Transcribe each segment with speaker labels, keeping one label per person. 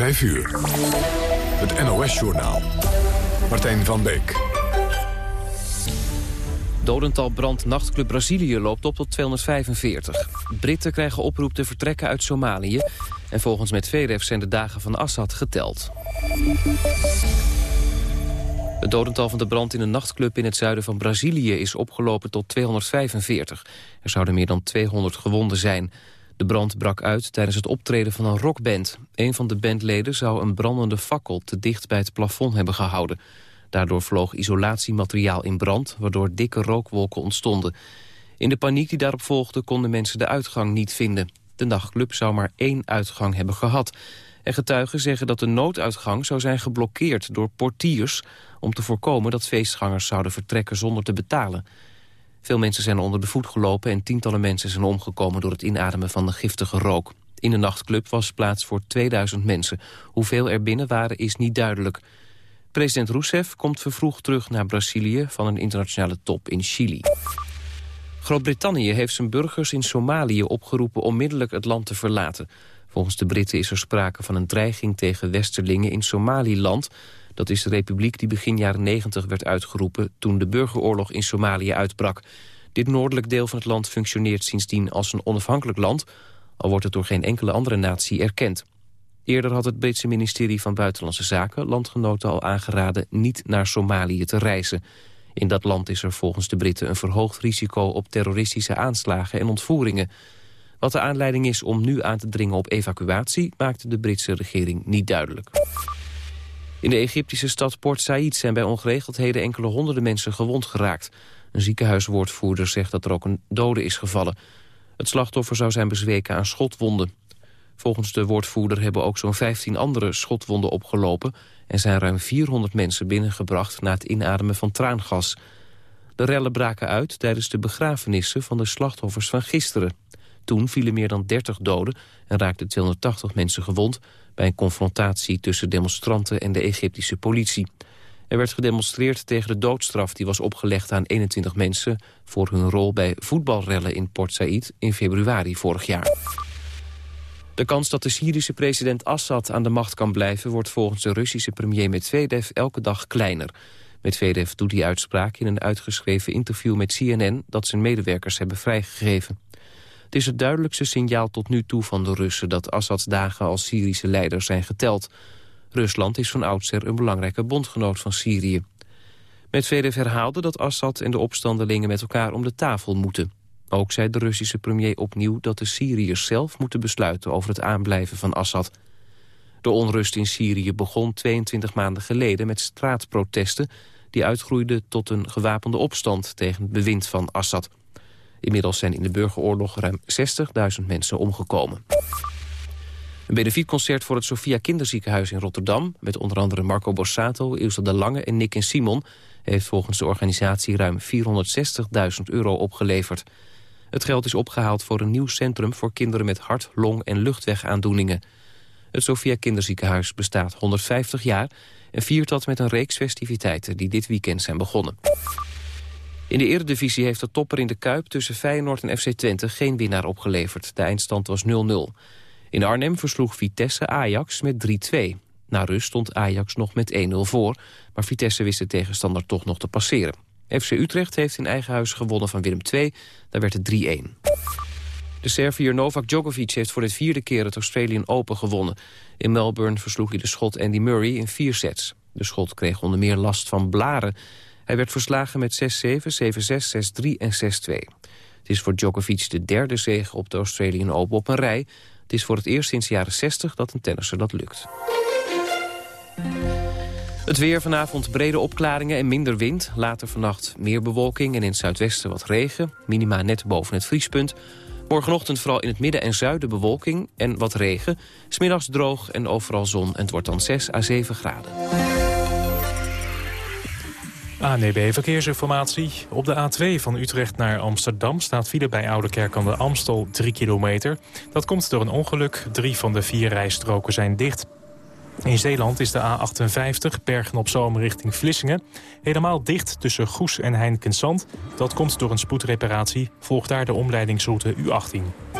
Speaker 1: 5 uur. Het NOS-journaal. Martijn van Beek.
Speaker 2: Dodental brand nachtclub Brazilië loopt op tot 245. Britten krijgen oproep te vertrekken uit Somalië. En volgens Medvedev zijn de dagen van Assad geteld. Het dodental van de brand in een nachtclub in het zuiden van Brazilië is opgelopen tot 245. Er zouden meer dan 200 gewonden zijn. De brand brak uit tijdens het optreden van een rockband. Een van de bandleden zou een brandende fakkel te dicht bij het plafond hebben gehouden. Daardoor vloog isolatiemateriaal in brand, waardoor dikke rookwolken ontstonden. In de paniek die daarop volgde konden mensen de uitgang niet vinden. De nachtclub zou maar één uitgang hebben gehad. En getuigen zeggen dat de nooduitgang zou zijn geblokkeerd door portiers... om te voorkomen dat feestgangers zouden vertrekken zonder te betalen. Veel mensen zijn onder de voet gelopen en tientallen mensen zijn omgekomen door het inademen van de giftige rook. In de nachtclub was plaats voor 2000 mensen. Hoeveel er binnen waren is niet duidelijk. President Rousseff komt vervroegd terug naar Brazilië van een internationale top in Chili. Groot-Brittannië heeft zijn burgers in Somalië opgeroepen onmiddellijk het land te verlaten. Volgens de Britten is er sprake van een dreiging tegen westerlingen in Somaliland. Dat is de republiek die begin jaren 90 werd uitgeroepen... toen de burgeroorlog in Somalië uitbrak. Dit noordelijk deel van het land functioneert sindsdien als een onafhankelijk land... al wordt het door geen enkele andere natie erkend. Eerder had het Britse ministerie van Buitenlandse Zaken... landgenoten al aangeraden niet naar Somalië te reizen. In dat land is er volgens de Britten een verhoogd risico... op terroristische aanslagen en ontvoeringen... Wat de aanleiding is om nu aan te dringen op evacuatie... maakte de Britse regering niet duidelijk. In de Egyptische stad Port Said zijn bij ongeregeldheden enkele honderden mensen gewond geraakt. Een ziekenhuiswoordvoerder zegt dat er ook een dode is gevallen. Het slachtoffer zou zijn bezweken aan schotwonden. Volgens de woordvoerder hebben ook zo'n 15 andere schotwonden opgelopen... en zijn ruim 400 mensen binnengebracht na het inademen van traangas. De rellen braken uit tijdens de begrafenissen van de slachtoffers van gisteren. Toen vielen meer dan 30 doden en raakten 280 mensen gewond... bij een confrontatie tussen demonstranten en de Egyptische politie. Er werd gedemonstreerd tegen de doodstraf die was opgelegd aan 21 mensen... voor hun rol bij voetbalrellen in Port Said in februari vorig jaar. De kans dat de Syrische president Assad aan de macht kan blijven... wordt volgens de Russische premier Medvedev elke dag kleiner. Medvedev doet die uitspraak in een uitgeschreven interview met CNN... dat zijn medewerkers hebben vrijgegeven. Het is het duidelijkste signaal tot nu toe van de Russen... dat Assads dagen als Syrische leider zijn geteld. Rusland is van oudsher een belangrijke bondgenoot van Syrië. Medvedev herhaalde dat Assad en de opstandelingen met elkaar om de tafel moeten. Ook zei de Russische premier opnieuw dat de Syriërs zelf moeten besluiten... over het aanblijven van Assad. De onrust in Syrië begon 22 maanden geleden met straatprotesten... die uitgroeiden tot een gewapende opstand tegen het bewind van Assad. Inmiddels zijn in de burgeroorlog ruim 60.000 mensen omgekomen. Een benefietconcert voor het Sophia Kinderziekenhuis in Rotterdam... met onder andere Marco Borsato, Ilse de Lange en Nick en Simon... heeft volgens de organisatie ruim 460.000 euro opgeleverd. Het geld is opgehaald voor een nieuw centrum voor kinderen met hart-, long- en luchtwegaandoeningen. Het Sophia Kinderziekenhuis bestaat 150 jaar... en viert dat met een reeks festiviteiten die dit weekend zijn begonnen. In de Eredivisie heeft de topper in de Kuip tussen Feyenoord en FC Twente geen winnaar opgeleverd. De eindstand was 0-0. In Arnhem versloeg Vitesse Ajax met 3-2. Na rust stond Ajax nog met 1-0 voor, maar Vitesse wist de tegenstander toch nog te passeren. FC Utrecht heeft in eigen huis gewonnen van Willem II, daar werd het 3-1. De Serviër Novak Djokovic heeft voor de vierde keer het Australian Open gewonnen. In Melbourne versloeg hij de schot Andy Murray in vier sets. De schot kreeg onder meer last van blaren. Hij werd verslagen met 6-7, 7-6, 6-3 en 6-2. Het is voor Djokovic de derde zege op de Australian Open op een rij. Het is voor het eerst sinds de jaren 60 dat een tennisser dat lukt. Het weer vanavond brede opklaringen en minder wind. Later vannacht meer bewolking en in het zuidwesten wat regen. Minima net boven het vriespunt. Morgenochtend vooral in het midden en zuiden bewolking en wat regen. Smiddags droog en overal zon en het wordt dan 6 à 7 graden.
Speaker 3: ANEB Verkeersinformatie. Op de A2 van Utrecht naar Amsterdam staat file bij Oudekerk aan de Amstel 3 kilometer. Dat komt door een ongeluk. Drie van de vier rijstroken zijn dicht. In Zeeland is de A58 Bergen op Zoom richting Vlissingen helemaal dicht tussen Goes en Heinkensand. Dat komt door een spoedreparatie. Volgt daar de omleidingsroute U18.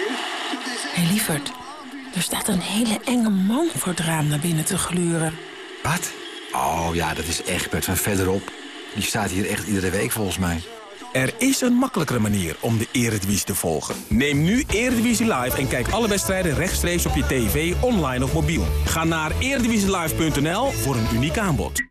Speaker 4: Hé hey, lieverd, er staat een hele enge man voor het raam naar binnen te gluren.
Speaker 5: Wat? Oh ja, dat is Egbert van verderop. Die staat hier echt iedere week volgens mij.
Speaker 6: Er is een makkelijkere manier om de Eredivisie te volgen. Neem nu Eredivisie Live en kijk alle wedstrijden rechtstreeks op je tv, online of mobiel. Ga naar eredivisielive.nl voor een uniek aanbod.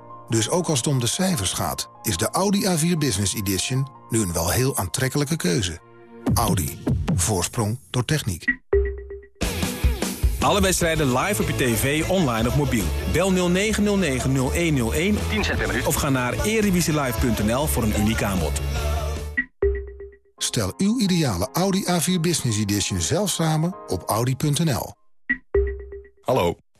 Speaker 1: Dus ook als het om de cijfers gaat, is de Audi A4 Business Edition nu een wel heel aantrekkelijke keuze. Audi. Voorsprong door techniek.
Speaker 6: Alle wedstrijden live op je tv, online of mobiel. Bel 0909-0101 of ga naar erevisielive.nl voor een uniek aanbod.
Speaker 1: Stel uw ideale Audi A4 Business Edition zelf samen op audi.nl.
Speaker 7: Hallo,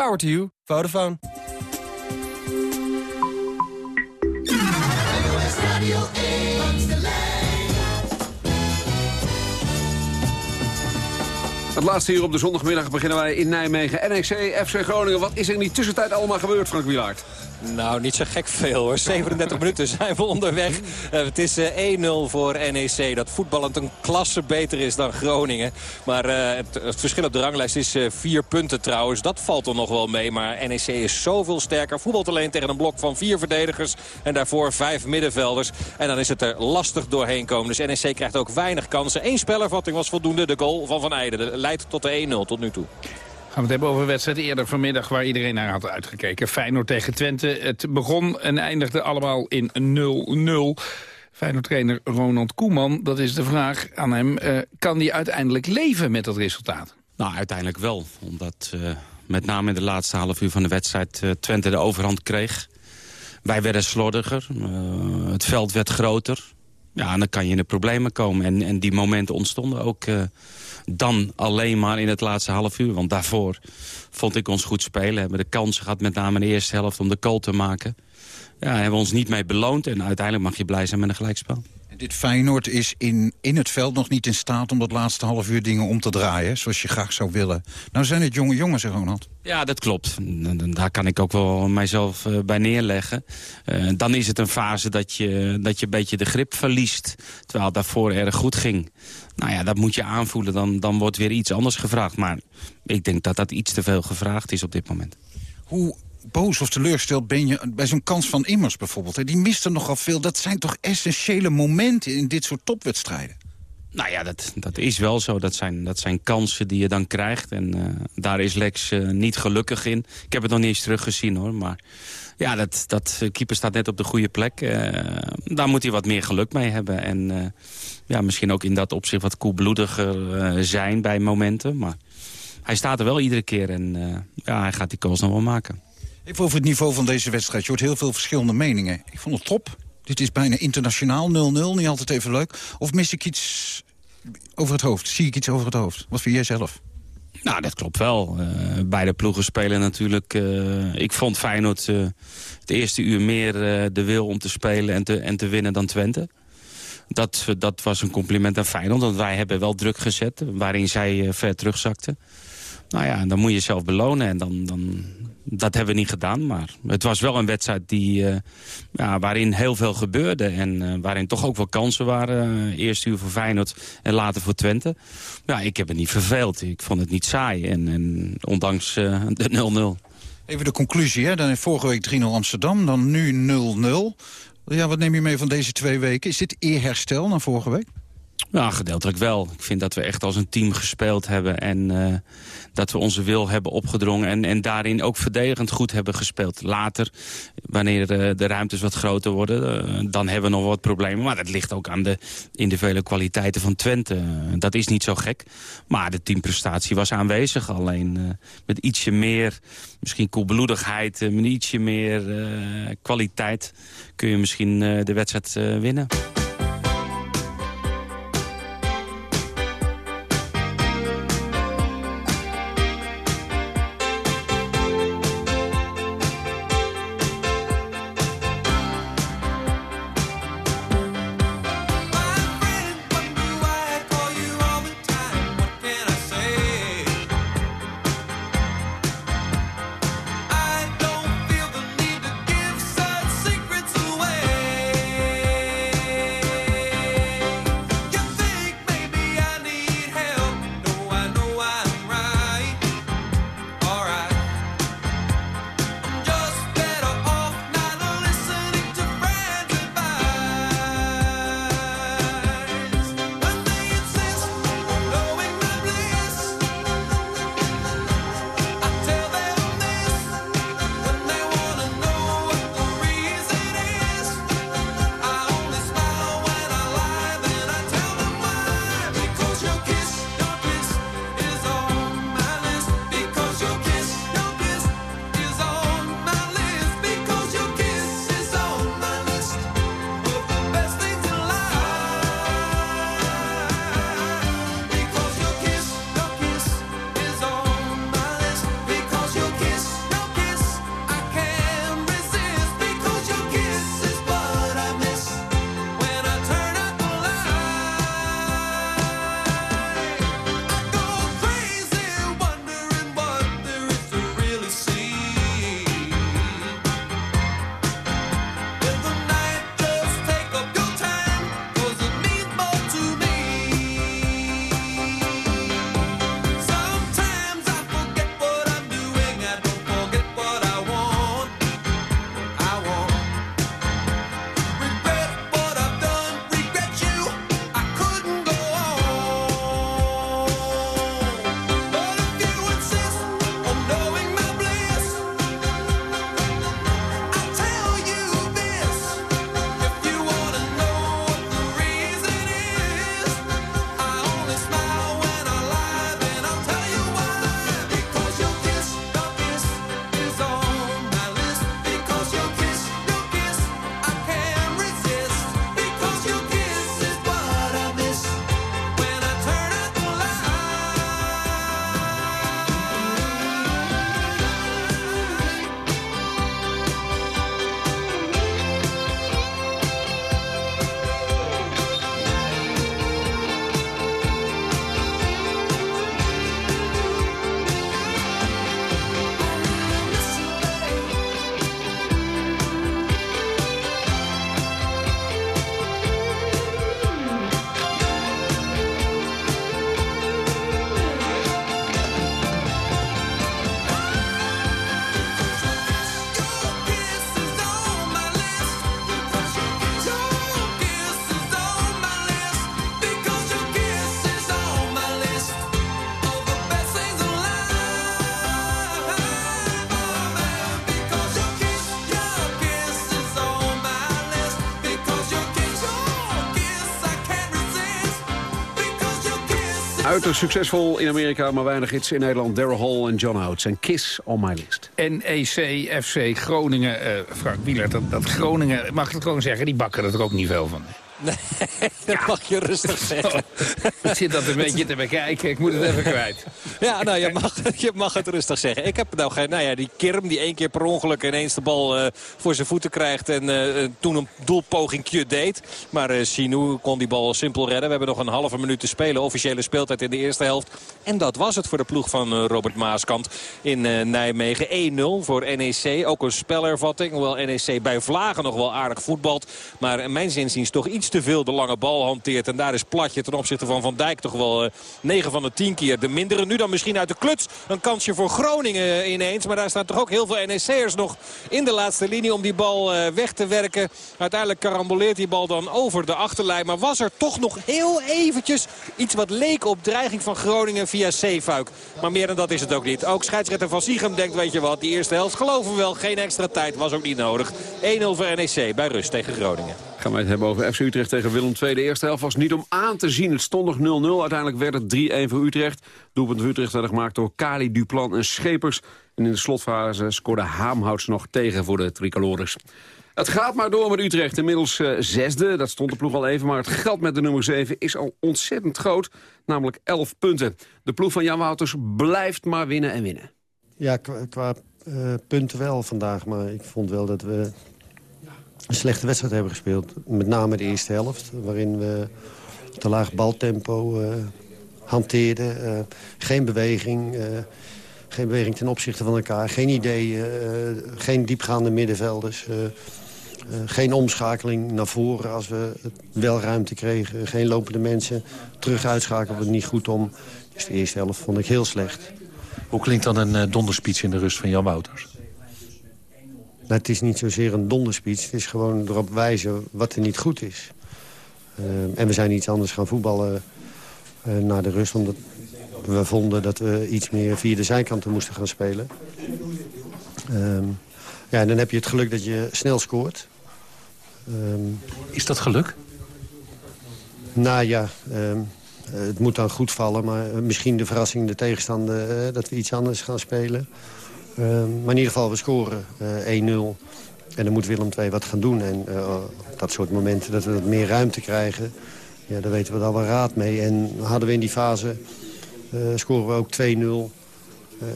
Speaker 8: Power to you. Vodafone.
Speaker 9: Het laatste hier op de zondagmiddag beginnen wij in Nijmegen. NEC, FC Groningen. Wat is er in die tussentijd allemaal gebeurd, Frank Wielaert?
Speaker 10: Nou, niet zo gek veel hoor. 37 minuten zijn we onderweg. Uh, het is uh, 1-0 voor NEC. Dat voetballend een klasse beter is dan Groningen. Maar uh, het, verschil op de ranglijst is vier punten trouwens. Dat valt er nog wel mee. Maar NEC is zoveel sterker. Voetbalt alleen tegen een blok van vier verdedigers. En daarvoor vijf middenvelders. En dan is het er lastig doorheen komen. Dus NEC krijgt ook weinig kansen. Eén spelervatting was voldoende. De goal van Van Eijden. Leidt tot de 1-0 tot nu toe.
Speaker 9: Gaan we het hebben over een wedstrijd eerder vanmiddag waar iedereen naar had uitgekeken. Feyenoord tegen Twente. Het begon en eindigde allemaal in 0-0. Feyenoord-trainer Ronald Koeman, dat is de vraag aan hem. Uh, kan hij uiteindelijk leven met dat resultaat?
Speaker 11: Nou, uiteindelijk wel. Omdat uh, met name in de laatste half uur van de wedstrijd uh, Twente de overhand kreeg. Wij werden slordiger. het veld werd groter. Ja, en dan kan je in de problemen komen. En, en die momenten ontstonden ook dan alleen maar in het laatste half uur. Want daarvoor vond ik ons goed spelen. Hebben de kansen gehad, met name in de eerste helft, om de goal te maken. Ja, hebben we ons niet mee beloond. En uiteindelijk mag je blij zijn met een gelijkspel.
Speaker 12: Dit Feyenoord is in, in het veld nog niet in staat om dat laatste half uur dingen om te draaien. Zoals je graag zou willen. Nou zijn het jonge jongens, Ronald.
Speaker 11: Ja, dat klopt. Daar kan ik ook wel mijzelf uh, bij neerleggen. Uh, dan is het een fase dat je, dat je een beetje de grip verliest. Terwijl het daarvoor erg goed ging. Nou ja, dat moet je aanvoelen. Dan, dan wordt weer iets anders gevraagd. Maar ik denk dat dat iets te veel gevraagd is op dit moment.
Speaker 12: Hoe boos of teleurgesteld ben je bij zo'n kans van Immers bijvoorbeeld? Die mist er nogal veel. Dat zijn toch essentiële momenten in dit soort topwedstrijden?
Speaker 11: Nou ja, dat, dat is wel zo. Dat zijn, dat zijn kansen die je dan krijgt. En uh, daar is Lex uh, niet gelukkig in. Ik heb het nog niet eens teruggezien hoor. Maar ja, dat, dat keeper staat net op de goede plek. Uh, daar moet hij wat meer geluk mee hebben. En ja, misschien ook in dat opzicht wat koelbloediger zijn bij momenten. Maar hij staat er wel iedere keer. En ja, hij gaat die calls nog wel maken.
Speaker 12: Even over het niveau van deze wedstrijd. Je hoort heel veel verschillende meningen. Ik vond het top. Dit is bijna internationaal 0-0, niet altijd even leuk. Of mis ik iets over het hoofd? Zie ik iets over het hoofd? Wat vind jij zelf?
Speaker 11: Nou, dat klopt wel. Uh, beide ploegen spelen natuurlijk... Uh, ik vond Feyenoord uh, het eerste uur meer de wil om te spelen en te, en te winnen dan Twente. Dat, dat was een compliment aan Feyenoord, want wij hebben wel druk gezet... waarin zij ver terugzakten. Nou ja, dan moet je jezelf belonen en dan, dan
Speaker 13: dat hebben we niet gedaan, maar het was wel een wedstrijd die, uh, ja, waarin heel veel gebeurde. En uh, waarin toch ook wel kansen waren. eerst uur voor Feyenoord en later voor Twente. Ja, ik heb het niet verveeld. Ik vond het niet saai. En, en ondanks de 0-0.
Speaker 12: Even de conclusie, hè? Dan vorige week 3-0 Amsterdam, dan nu 0-0. Ja, wat neem je mee van deze twee weken? Is dit eerherstel naar vorige week?
Speaker 13: Ja, gedeeltelijk wel. Ik vind dat we echt als een team gespeeld hebben. En uh, dat we onze wil hebben opgedrongen. En, en daarin ook verdedigend goed hebben gespeeld. Later, wanneer uh, de ruimtes wat groter worden, uh, dan hebben we nog wat problemen. Maar dat ligt ook aan de individuele kwaliteiten van Twente. dat is niet zo gek. Maar de teamprestatie was aanwezig. Alleen met ietsje meer, misschien koelbloedigheid, met ietsje meer kwaliteit... kun je misschien de wedstrijd winnen.
Speaker 14: Uiterst succesvol in Amerika, maar weinig hits in Nederland. Daryl Hall en John Oates en Kiss on my list.
Speaker 9: NEC, FC Groningen, uh, Frank Wieler, dat, dat Groningen, mag ik het gewoon zeggen, die bakken er ook niet veel van.
Speaker 10: Nee, dat mag je rustig zeggen.
Speaker 9: Ik zit dat een beetje te bekijken. Ik moet het even kwijt.
Speaker 10: Ja, nou, je mag, je mag het rustig zeggen. Ik heb nou geen... Nou ja, die Kirm die één keer per ongeluk ineens de bal uh, voor zijn voeten krijgt... en uh, toen een doelpogingje deed. Maar uh, Sinou kon die bal simpel redden. We hebben nog een halve minuut te spelen. Officiële speeltijd in de eerste helft. En dat was het voor de ploeg van Robert Maaskant in Nijmegen. 1-0 voor NEC. Ook een spelervatting. Hoewel NEC bij Vlagen nog wel aardig voetbalt. Maar in mijn zinziens toch iets te veel de lange bal hanteert. En daar is Platje ten opzichte van Van Dijk toch wel uh, 9 van de 10 keer de mindere. Nu dan misschien uit de kluts een kansje voor Groningen ineens. Maar daar staan toch ook heel veel NEC'ers nog in de laatste linie om die bal uh, weg te werken. Uiteindelijk karamboleert die bal dan over de achterlijn. Maar was er toch nog heel eventjes iets wat leek op dreiging van Groningen via Zeefuik. Maar meer dan dat is het ook niet. Ook scheidsrechter Van Siegem denkt, weet je wat, die eerste helft geloven we wel. Geen extra tijd, was ook niet nodig. 1-0 voor NEC bij rust tegen Groningen.
Speaker 14: Gaan wij het hebben over FC Utrecht tegen Willem II. De eerste helft was niet om aan te zien. Het stond nog 0-0. Uiteindelijk werd het 3-1 voor Utrecht. Doelpunt Utrecht werd gemaakt door Kali, Duplan en Schepers. En in de slotfase scoorde Haamhouts nog tegen voor de tricolores. Het gaat maar door met Utrecht. Inmiddels uh, zesde, dat stond de ploeg al even. Maar het geld met de nummer 7 is al ontzettend groot. Namelijk 11 punten. De ploeg van Jan Wouters blijft maar winnen en winnen.
Speaker 15: Ja, qua, qua uh, punten wel vandaag. Maar ik vond wel dat we een slechte wedstrijd hebben gespeeld. Met name de eerste helft, waarin we te laag baltempo uh, hanteerden. Uh, geen beweging, uh, geen beweging ten opzichte van elkaar. Geen ideeën, geen diepgaande middenvelders. geen omschakeling naar voren als we wel ruimte kregen. Geen lopende mensen. Terug uitschakelen we niet goed om. Dus de eerste helft vond ik heel slecht.
Speaker 16: Hoe klinkt dan een donderspeech in de rust van Jan Wouters?
Speaker 15: Nou, het is niet zozeer een donderspeech. Het is gewoon erop wijzen wat er niet goed is. Uh, en we zijn iets anders gaan voetballen uh, naar de rust. Omdat we vonden dat we iets meer via de zijkanten moesten gaan spelen. Um, ja, en dan heb je het geluk dat je snel scoort.
Speaker 16: Um, is dat geluk?
Speaker 15: Nou ja, um, het moet dan goed vallen. Maar misschien de verrassing, de tegenstander, uh, dat we iets anders gaan spelen. Uh, maar in ieder geval, we scoren uh, 1-0. En dan moet Willem II wat gaan doen. En uh, op dat soort momenten dat we wat meer ruimte krijgen... Ja, daar weten we dan wel raad mee. En hadden we in die fase, scoren we ook 2-0.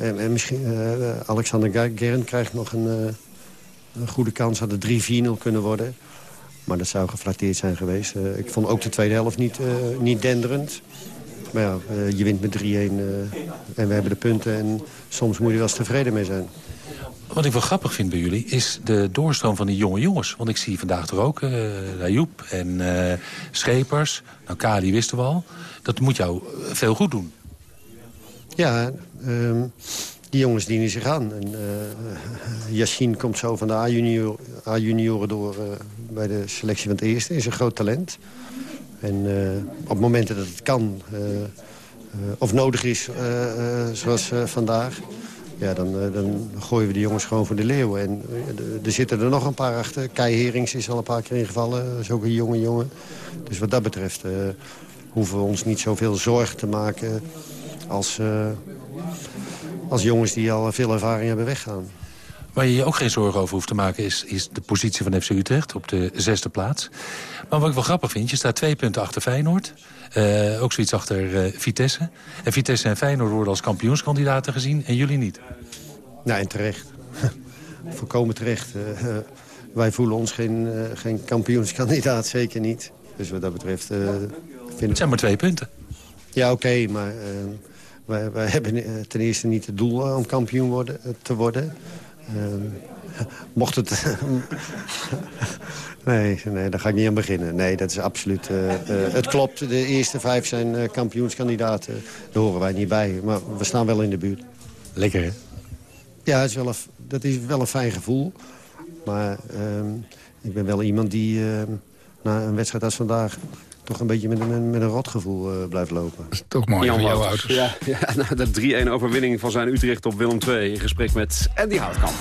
Speaker 15: En, en, misschien, Alexander Gern krijgt nog een, een goede kans. Had het 3-4-0 kunnen worden. Maar dat zou geflatteerd zijn geweest. ik vond ook de tweede helft niet, niet denderend. Maar ja, uh, je wint met 3-1 uh, en we hebben de punten. En soms moet je wel eens tevreden mee zijn.
Speaker 16: Wat ik wel grappig vind bij jullie is de doorstroom van die jonge jongens. Want ik zie vandaag toch ook uh, en uh, Schepers. Nou, Kali wisten we al. Dat moet jou veel goed doen.
Speaker 15: Ja, um, die jongens dienen zich aan. En, uh, Yassin komt zo van de A-junioren door bij de selectie van het eerste. Is een groot talent. En uh, op momenten dat het kan, uh, uh, of nodig is, zoals vandaag... Ja, dan, dan gooien we de jongens gewoon voor de leeuwen. En er zitten er nog een paar achter. Kei Herings is al een paar keer ingevallen. Dat is ook een jonge jongen. Dus wat dat betreft hoeven we ons niet zoveel zorgen te maken... als, als jongens die al veel ervaring hebben weggaan.
Speaker 16: Waar je je ook geen zorgen over hoeft te maken is, is de positie van FC Utrecht op de zesde plaats. Maar wat ik wel grappig vind, je staat twee punten achter Feyenoord. Uh, ook zoiets achter uh, Vitesse. En Vitesse en Feyenoord worden als kampioenskandidaten gezien en jullie niet.
Speaker 15: Nou, en terecht. Volkomen terecht. Uh, wij voelen ons geen, geen kampioenskandidaat, zeker niet. Dus wat dat betreft...
Speaker 16: vind Het zijn maar twee punten.
Speaker 15: Ja, oké, okay, maar wij, wij hebben ten eerste niet het doel om kampioen worden, te worden... Uh, mocht het... nee, nee, daar ga ik niet aan beginnen. Nee, dat is absoluut... Uh, uh, het klopt, de eerste vijf zijn uh, kampioenskandidaten. Daar horen wij niet bij, maar we staan wel in de buurt.
Speaker 16: Lekker, hè?
Speaker 15: Ja, het is wel een, dat is wel een fijn gevoel. Maar ehm, ik ben wel iemand die na een wedstrijd als vandaag toch een beetje met een, met een rotgevoel uh, blijft lopen.
Speaker 9: Dat is toch mooi
Speaker 14: Jan
Speaker 9: van jouw ouders.
Speaker 14: Ja, ja na de 3-1 overwinning van zijn Utrecht op Willem II... in gesprek met Andy Houtkamp.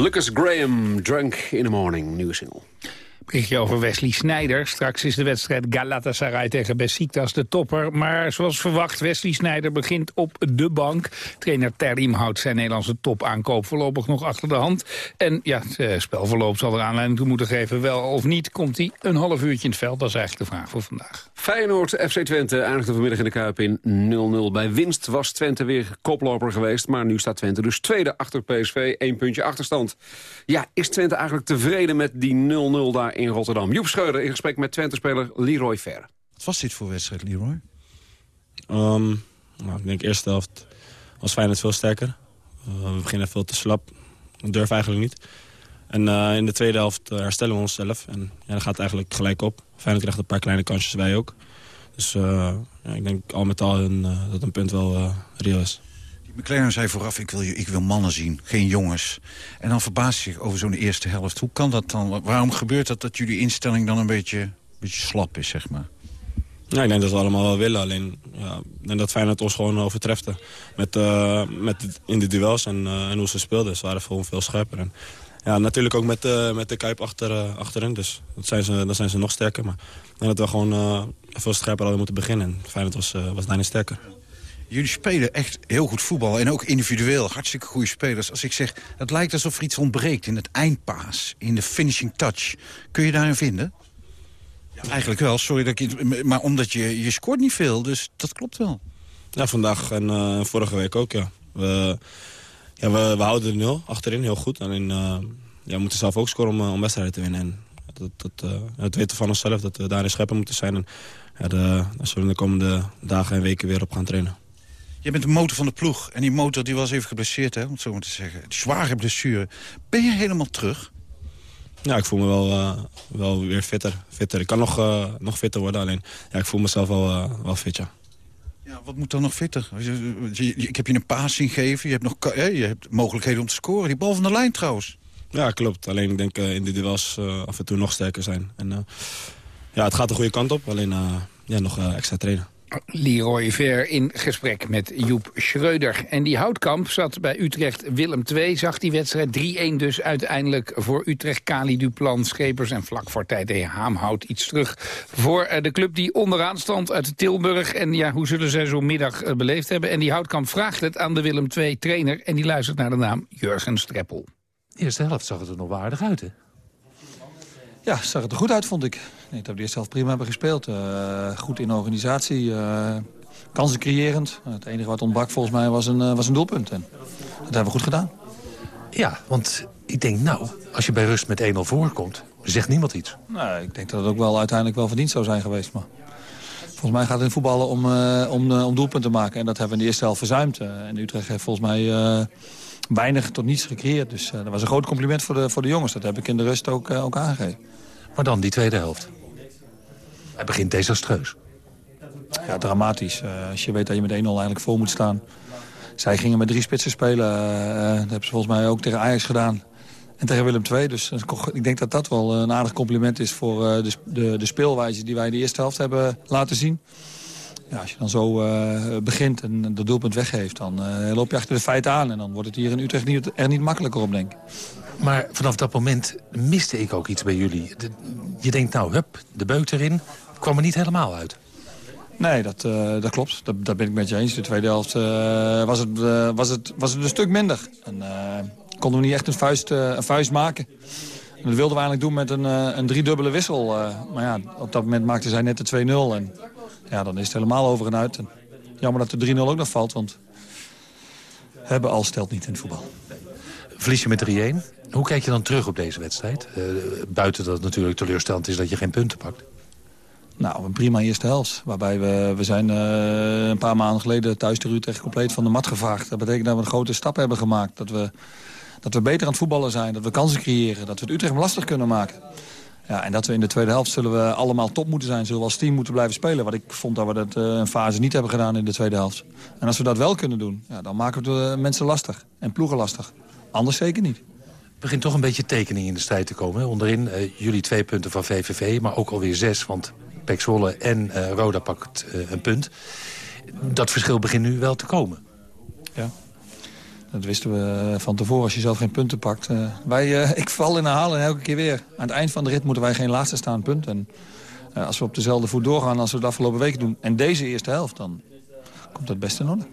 Speaker 14: Lucas Graham, Drunk in the Morning, nieuwe single.
Speaker 9: Berichtje over Wesley Sneijder. Straks is de wedstrijd Galatasaray tegen Besiktas de topper. Maar zoals verwacht, Wesley Sneijder begint op de bank. Trainer Terim houdt zijn Nederlandse topaankoop voorlopig nog achter de hand. En ja, het eh, spelverloop zal er aanleiding toe moeten geven. Wel of niet, komt hij een half uurtje in het veld? Dat is eigenlijk de vraag voor vandaag.
Speaker 14: Feyenoord, FC Twente eindigde vanmiddag in de Kuip in 0-0. Bij winst was Twente weer koploper geweest. Maar nu staat Twente dus tweede achter PSV. één puntje achterstand. Ja, is Twente eigenlijk tevreden met die 0-0 daar in Rotterdam? Joep Schreuder in gesprek met Twente-speler Leroy Ver.
Speaker 12: Wat was dit voor wedstrijd, Leroy?
Speaker 17: Ehm, nou, ik denk de eerste helft was Feyenoord veel sterker. Uh, we beginnen veel te slap. Dat durf eigenlijk niet. En uh, in de tweede helft uh, herstellen we onszelf. En ja, dan gaat het eigenlijk gelijk op. Feyenoord krijgt een paar kleine kansjes, wij ook. Dus ja, ik denk al met al een, dat een punt wel reëel is.
Speaker 12: McLaren zei vooraf, ik wil, ik wil mannen zien, geen jongens. En dan verbaast zich over zo'n eerste helft. Hoe kan dat dan? Waarom gebeurt dat dat jullie instelling dan een beetje, een beetje slap is, zeg maar?
Speaker 17: Ja, ik denk dat we allemaal wel willen. Alleen ja, ik dat Feyenoord ons gewoon overtreft. Met, uh, met in de duels en, uh, en hoe ze speelden. Ze waren gewoon veel scherper. En, ja, natuurlijk ook met, uh, met de Kuip achter, achterin. Dus dat zijn ze, dan zijn ze nog sterker. Maar ik denk dat we gewoon veel scherper hadden moeten beginnen. En Feyenoord was, was daarin sterker.
Speaker 12: Jullie spelen echt heel goed voetbal en ook individueel. Hartstikke goede spelers. Als ik zeg, het lijkt alsof er iets ontbreekt in het eindpaas, in de finishing touch. Kun je daarin vinden? Ja, eigenlijk wel, sorry dat ik. Maar omdat je, je scoort niet veel, dus dat klopt wel.
Speaker 17: Ja, vandaag en uh, vorige week ook, ja. We, ja, we, houden de nul achterin, heel goed. Alleen, uh, ja, we moeten zelf ook scoren om, om wedstrijden te winnen. En dat, dat, uh, het weten van onszelf dat we daarin schepper moeten zijn. En ja, daar zullen we de komende dagen en weken weer op gaan trainen.
Speaker 12: Je bent de motor van de ploeg. En die motor die was even geblesseerd, hè, om het zo maar te zeggen. Zware blessure. Ben je helemaal terug?
Speaker 17: Ja, ik voel me wel, uh, wel weer fitter, fitter. Ik kan nog, uh, nog fitter worden, alleen ja, ik voel mezelf wel, uh, wel fit, ja.
Speaker 12: Ja, wat moet dan nog fitter? Ik heb je een paas zien geven, je hebt, nog, je hebt mogelijkheden om te scoren. Die bal van de lijn trouwens.
Speaker 17: Ja, klopt. Alleen ik denk in de duels af en toe nog sterker zijn. En, ja, het gaat de goede kant op, alleen ja, nog extra trainen.
Speaker 9: Leroy Ver in gesprek met Joep Schreuder. En die Houtkamp zat bij Utrecht Willem II. Zag die wedstrijd 3-1 dus uiteindelijk voor Utrecht. Kali Duplan, Schepers en vlak voor tijd de Haam houdt iets terug. Voor eh, de club die onderaan stond uit Tilburg. En ja, hoe zullen zij zo'n middag eh, beleefd hebben? En die Houtkamp vraagt het aan de Willem II trainer. En die luistert naar de naam Jurgen Streppel.
Speaker 16: Eerste helft zag het er nog waardig uit?
Speaker 18: Ja, zag het er goed uit, vond ik. Nee, dat we de eerste helft prima hebben gespeeld. Uh, goed in organisatie, uh, kansen creërend. Het enige wat ontbrak volgens mij was een, uh, was een doelpunt. En dat hebben we goed gedaan.
Speaker 16: Ja, want ik denk nou, als je bij rust met 1-0 voorkomt, zegt niemand iets.
Speaker 18: Nou, ik denk dat het ook wel uiteindelijk wel verdiend zou zijn geweest. Maar volgens mij gaat het in voetballen om, om, om doelpunten te maken. En dat hebben we in de eerste helft verzuimd. en Utrecht heeft volgens mij weinig tot niets gecreëerd. Dus dat was een groot compliment voor de, voor de jongens. Dat heb ik in de rust ook, ook aangegeven.
Speaker 16: Maar dan die tweede helft. Hij begint desastreus.
Speaker 18: Ja, dramatisch. Uh, als je weet dat je met 1-0 eigenlijk voor moet staan. Zij gingen met drie spitsen spelen. Dat hebben ze volgens mij ook tegen Ajax gedaan. En tegen Willem II. Dus ik denk dat dat wel een aardig compliment is... voor de, de, de, speelwijze die wij in de eerste helft hebben laten zien. Ja, als je dan zo begint en de doelpunt weggeeft... dan loop je achter de feiten aan. En dan wordt het hier in Utrecht niet, er niet makkelijker op, denk ik.
Speaker 16: Maar vanaf dat moment miste ik ook iets bij jullie. je denkt nou, hup, de beuk erin. kwam er niet helemaal uit.
Speaker 18: Nee, dat, uh, dat klopt. Dat, dat ben ik met je eens. De tweede helft was, het, was, het, was het een stuk minder. En konden we niet echt een vuist, een vuist maken. En dat wilden we eigenlijk doen met een, een driedubbele wissel. maar ja, op dat moment maakten zij net de 2-0. En ja, dan is het helemaal over en uit. En jammer dat de 3-0 ook nog valt, want hebben al stelt niet in het voetbal.
Speaker 16: Verlies je met 3-1. Hoe kijk je dan terug op deze wedstrijd? Uh, buiten dat het natuurlijk teleurstellend is dat je geen punten pakt.
Speaker 18: Nou, een prima eerste helft. Waarbij we, we zijn uh, een paar maanden geleden thuis de Utrecht compleet van de mat gevaagd. Dat betekent dat we een grote stap hebben gemaakt. Dat we, dat we beter aan het voetballen zijn. Dat we kansen creëren. Dat we het Utrecht lastig kunnen maken. Ja, en dat we in de tweede helft zullen we allemaal top moeten zijn. Zullen we als team moeten blijven spelen. Wat ik vond dat we dat uh, een fase niet hebben gedaan in de tweede helft. En als we dat wel kunnen doen, ja, dan maken we de mensen lastig. En ploegen lastig. Anders zeker niet
Speaker 16: begint toch een beetje tekening in de strijd te komen. Onderin uh, jullie twee punten van VVV, maar ook alweer zes. Want Pek Zwolle en uh, Roda pakt een punt. Dat verschil begint nu wel te komen.
Speaker 18: Ja, dat wisten we van tevoren als je zelf geen punten pakt. wij, ik val in herhalen elke keer weer. Aan het eind van de rit moeten wij geen laatste staan punt. En als we op dezelfde voet doorgaan als we de afgelopen weken doen... en deze eerste helft, dan komt dat best in orde.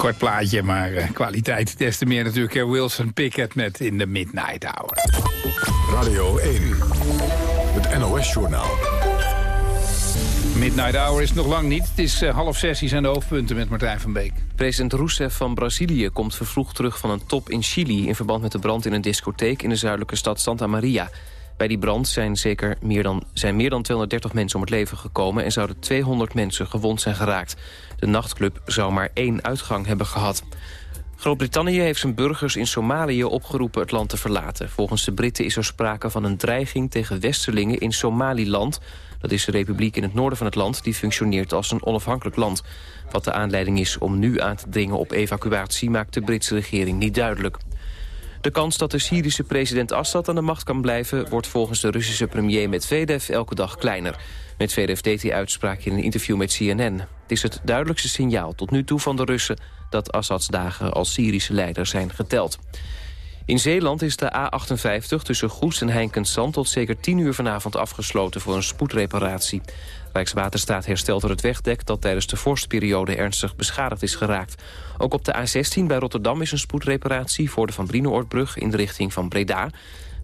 Speaker 9: Kort plaatje, maar uh, kwaliteit des te meer natuurlijk. Uh, Wilson Pickett met in de Midnight Hour.
Speaker 7: Radio 1, het NOS-journaal.
Speaker 9: Midnight Hour is nog lang niet. Het is uh, half zes, zijn de hoofdpunten met Martijn van Beek.
Speaker 2: President Rousseff van Brazilië komt vervroegd terug van een top in Chili... in verband met de brand in een discotheek in de zuidelijke stad Santa Maria. Bij die brand zijn, zeker meer dan, zijn meer dan 230 mensen om het leven gekomen... en zouden 200 mensen gewond zijn geraakt. De nachtclub zou maar één uitgang hebben gehad. Groot-Brittannië heeft zijn burgers in Somalië opgeroepen het land te verlaten. Volgens de Britten is er sprake van een dreiging tegen westerlingen in Somaliland. Dat is de republiek in het noorden van het land die functioneert als een onafhankelijk land. Wat de aanleiding is om nu aan te dringen op evacuatie maakt de Britse regering niet duidelijk. De kans dat de Syrische president Assad aan de macht kan blijven... wordt volgens de Russische premier Medvedev elke dag kleiner. Medvedev deed die uitspraak in een interview met CNN. Het is het duidelijkste signaal tot nu toe van de Russen... dat Assads dagen als Syrische leider zijn geteld. In Zeeland is de A58 tussen Goes en Heinkensand... tot zeker 10 uur vanavond afgesloten voor een spoedreparatie. Rijkswaterstaat herstelt er het wegdek dat tijdens de vorstperiode ernstig beschadigd is geraakt. Ook op de A16 bij Rotterdam is een spoedreparatie voor de Van Brienoordbrug in de richting van Breda.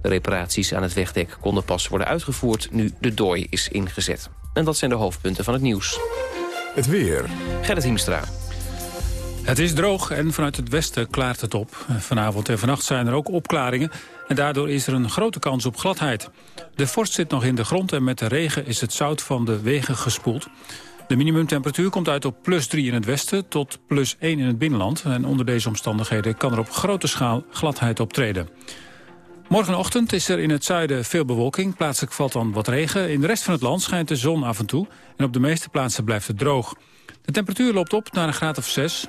Speaker 2: De reparaties aan het wegdek konden pas worden uitgevoerd nu de dooi is ingezet. En dat zijn de hoofdpunten van het nieuws.
Speaker 7: Het weer.
Speaker 2: Gerrit Hiemstra.
Speaker 19: Het is droog en vanuit het westen klaart het op. Vanavond en vannacht zijn er ook opklaringen... en daardoor is er een grote kans op gladheid. De vorst zit nog in de grond en met de regen is het zout van de wegen gespoeld. De minimumtemperatuur komt uit op plus 3 in het westen tot plus 1 in het binnenland. En onder deze omstandigheden kan er op grote schaal gladheid optreden. Morgenochtend is er in het zuiden veel bewolking. Plaatselijk valt dan wat regen. In de rest van het land schijnt de zon af en toe. En op de meeste plaatsen blijft het droog. De temperatuur loopt op naar een graad of 6.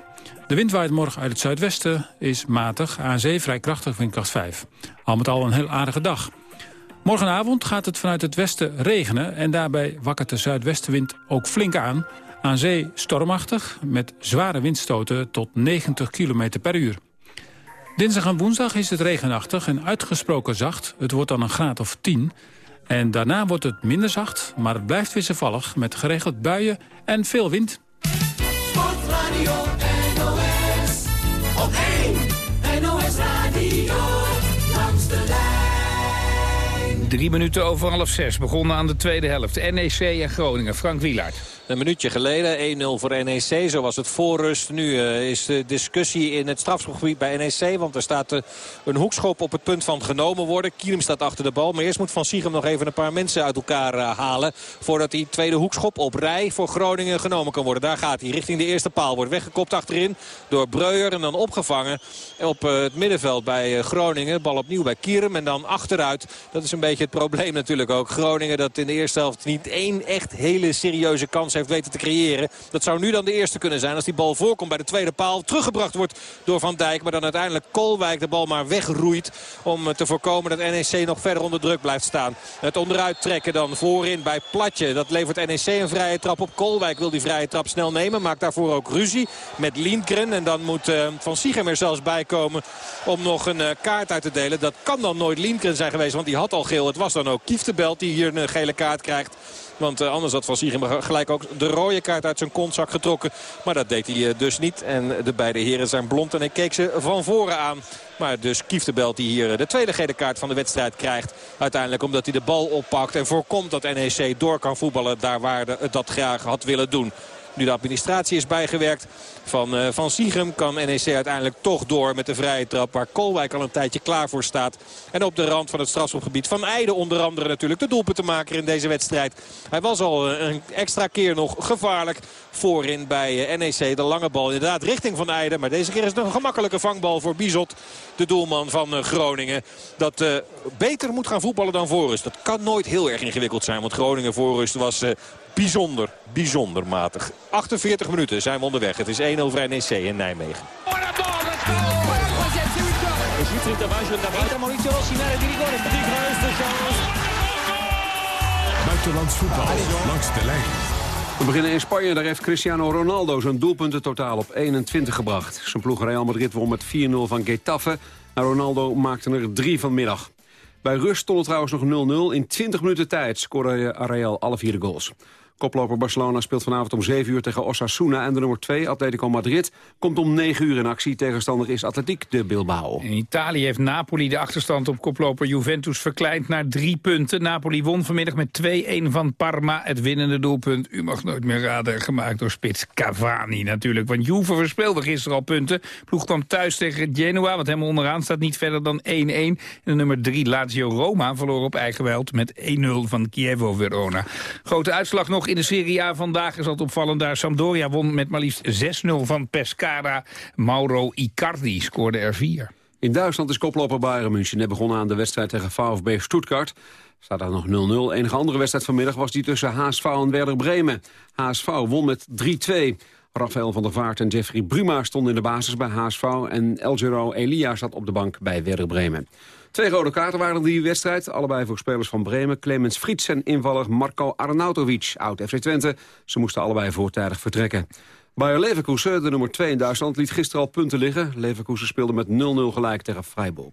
Speaker 19: De wind waait morgen uit het zuidwesten, is matig, aan zee vrij krachtig, windkracht 5. Al met al een heel aardige dag. Morgenavond gaat het vanuit het westen regenen... en daarbij wakkert de zuidwestenwind ook flink aan. Aan zee stormachtig, met zware windstoten tot 90 km per uur. Dinsdag en woensdag is het regenachtig en uitgesproken zacht. Het wordt dan een graad of 10. En daarna wordt het minder zacht, maar het blijft wisselvallig... met geregeld buien en veel wind.
Speaker 20: Sportradio
Speaker 9: Drie minuten over half zes, begonnen aan de tweede helft. NEC en Groningen, Frank Wielaert.
Speaker 10: Een minuutje geleden 1-0 voor NEC. Zo was het voorrust. Nu uh, is de discussie in het strafschopgebied bij NEC. Want er staat uh, een hoekschop op het punt van genomen worden. Kierum staat achter de bal. Maar eerst moet Van Siegem nog even een paar mensen uit elkaar uh, halen. Voordat die tweede hoekschop op rij voor Groningen genomen kan worden. Daar gaat hij richting de eerste paal. Wordt weggekopt achterin door Breuer. En dan opgevangen op het middenveld bij Groningen. Bal opnieuw bij Kierum. En dan achteruit. Dat is een beetje het probleem natuurlijk ook. Groningen dat in de eerste helft niet één echt hele serieuze kans heeft weten te creëren. Dat zou nu dan de eerste kunnen zijn als die bal voorkomt bij de tweede paal. Teruggebracht wordt door Van Dijk. Maar dan uiteindelijk Kolwijk de bal maar wegroeit. Om te voorkomen dat NEC nog verder onder druk blijft staan. Het onderuit trekken dan voorin bij Platje. Dat levert NEC een vrije trap op. Kolwijk wil die vrije trap snel nemen. Maakt daarvoor ook ruzie met Lindgren. En dan moet uh, Van Siegem er zelfs bij komen om nog een uh, kaart uit te delen. Dat kan dan nooit Lindgren zijn geweest. Want die had al geel. Het was dan ook Kieftebelt die hier een gele kaart krijgt. Want uh, anders had Van Siegem gelijk ook de rode kaart uit zijn kontzak getrokken. Maar dat deed hij uh, dus niet. En de beide heren zijn blond en hij keek ze van voren aan. Maar dus Kieftebelt die hier de tweede gele kaart van de wedstrijd krijgt. Uiteindelijk omdat hij de bal oppakt en voorkomt dat NEC door kan voetballen. Daar waar de, dat graag had willen doen. Nu de administratie is bijgewerkt van uh, Van Siegem kan NEC uiteindelijk toch door met de vrije trap. Waar Kolwijk al een tijdje klaar voor staat. En op de rand van het strafschopgebied van Eide onder andere natuurlijk de doelpuntenmaker in deze wedstrijd. Hij was al een extra keer nog gevaarlijk voorin bij NEC. De lange bal inderdaad richting van Eide. Maar deze keer is het een gemakkelijke vangbal voor Bizot. De doelman van Groningen. Dat uh, beter moet gaan voetballen dan voorrust. Dat kan nooit heel erg ingewikkeld zijn. Want Groningen voorrust was bijzonder, bijzonder matig. 48 minuten zijn we onderweg. Het is 1-0 voor NEC in Nijmegen.
Speaker 7: Buitenlands voetbal langs de lijn.
Speaker 14: We beginnen in Spanje. Daar heeft Cristiano Ronaldo zijn doelpunten totaal op 21 gebracht. Zijn ploeg Real Madrid won met 4-0 van Getafe. En Ronaldo maakte er drie vanmiddag. Bij rust stond het trouwens nog 0-0. In 20 minuten tijd scoorde Real alle vier de goals. Koploper Barcelona speelt vanavond om 7 uur tegen Osasuna. En de nummer 2, Atletico Madrid, komt om 9 uur in actie. Tegenstander is Atletiek de Bilbao.
Speaker 9: In Italië heeft Napoli de achterstand op koploper Juventus verkleind naar drie punten. Napoli won vanmiddag met 2-1 van Parma. Het winnende doelpunt, u mag nooit meer raden, gemaakt door spits Cavani natuurlijk. Want Juve verspeelde gisteren al punten. Ploeg kwam thuis tegen Genoa, wat helemaal onderaan staat, niet verder dan 1-1. En de nummer 3 Lazio Roma verloor op eigen geweld met 1-0 van Chievo Verona. Grote uitslag nog in de Serie A vandaag is dat opvallend. Daar Sampdoria won met maar liefst 6-0 van Pescara. Mauro Icardi scoorde er 4.
Speaker 14: In Duitsland is koploper Bayern München net begonnen aan de wedstrijd tegen VfB Stuttgart. Staat daar nog 0-0. Enige andere wedstrijd vanmiddag was die tussen HSV en Werder Bremen. HSV won met 3-2. Rafael van der Vaart en Jeffrey Bruma stonden in de basis bij HSV... en Elgero Elia zat op de bank bij Werder Bremen. Twee rode kaarten waren die wedstrijd. Allebei voor spelers van Bremen. Clemens Friets en invaller Marco Arnautovic, oud FC Twente. Ze moesten allebei voortijdig vertrekken. Bayer Leverkusen, de nummer 2 in Duitsland, liet gisteren al punten liggen. Leverkusen speelde met 0-0 gelijk tegen Freiburg.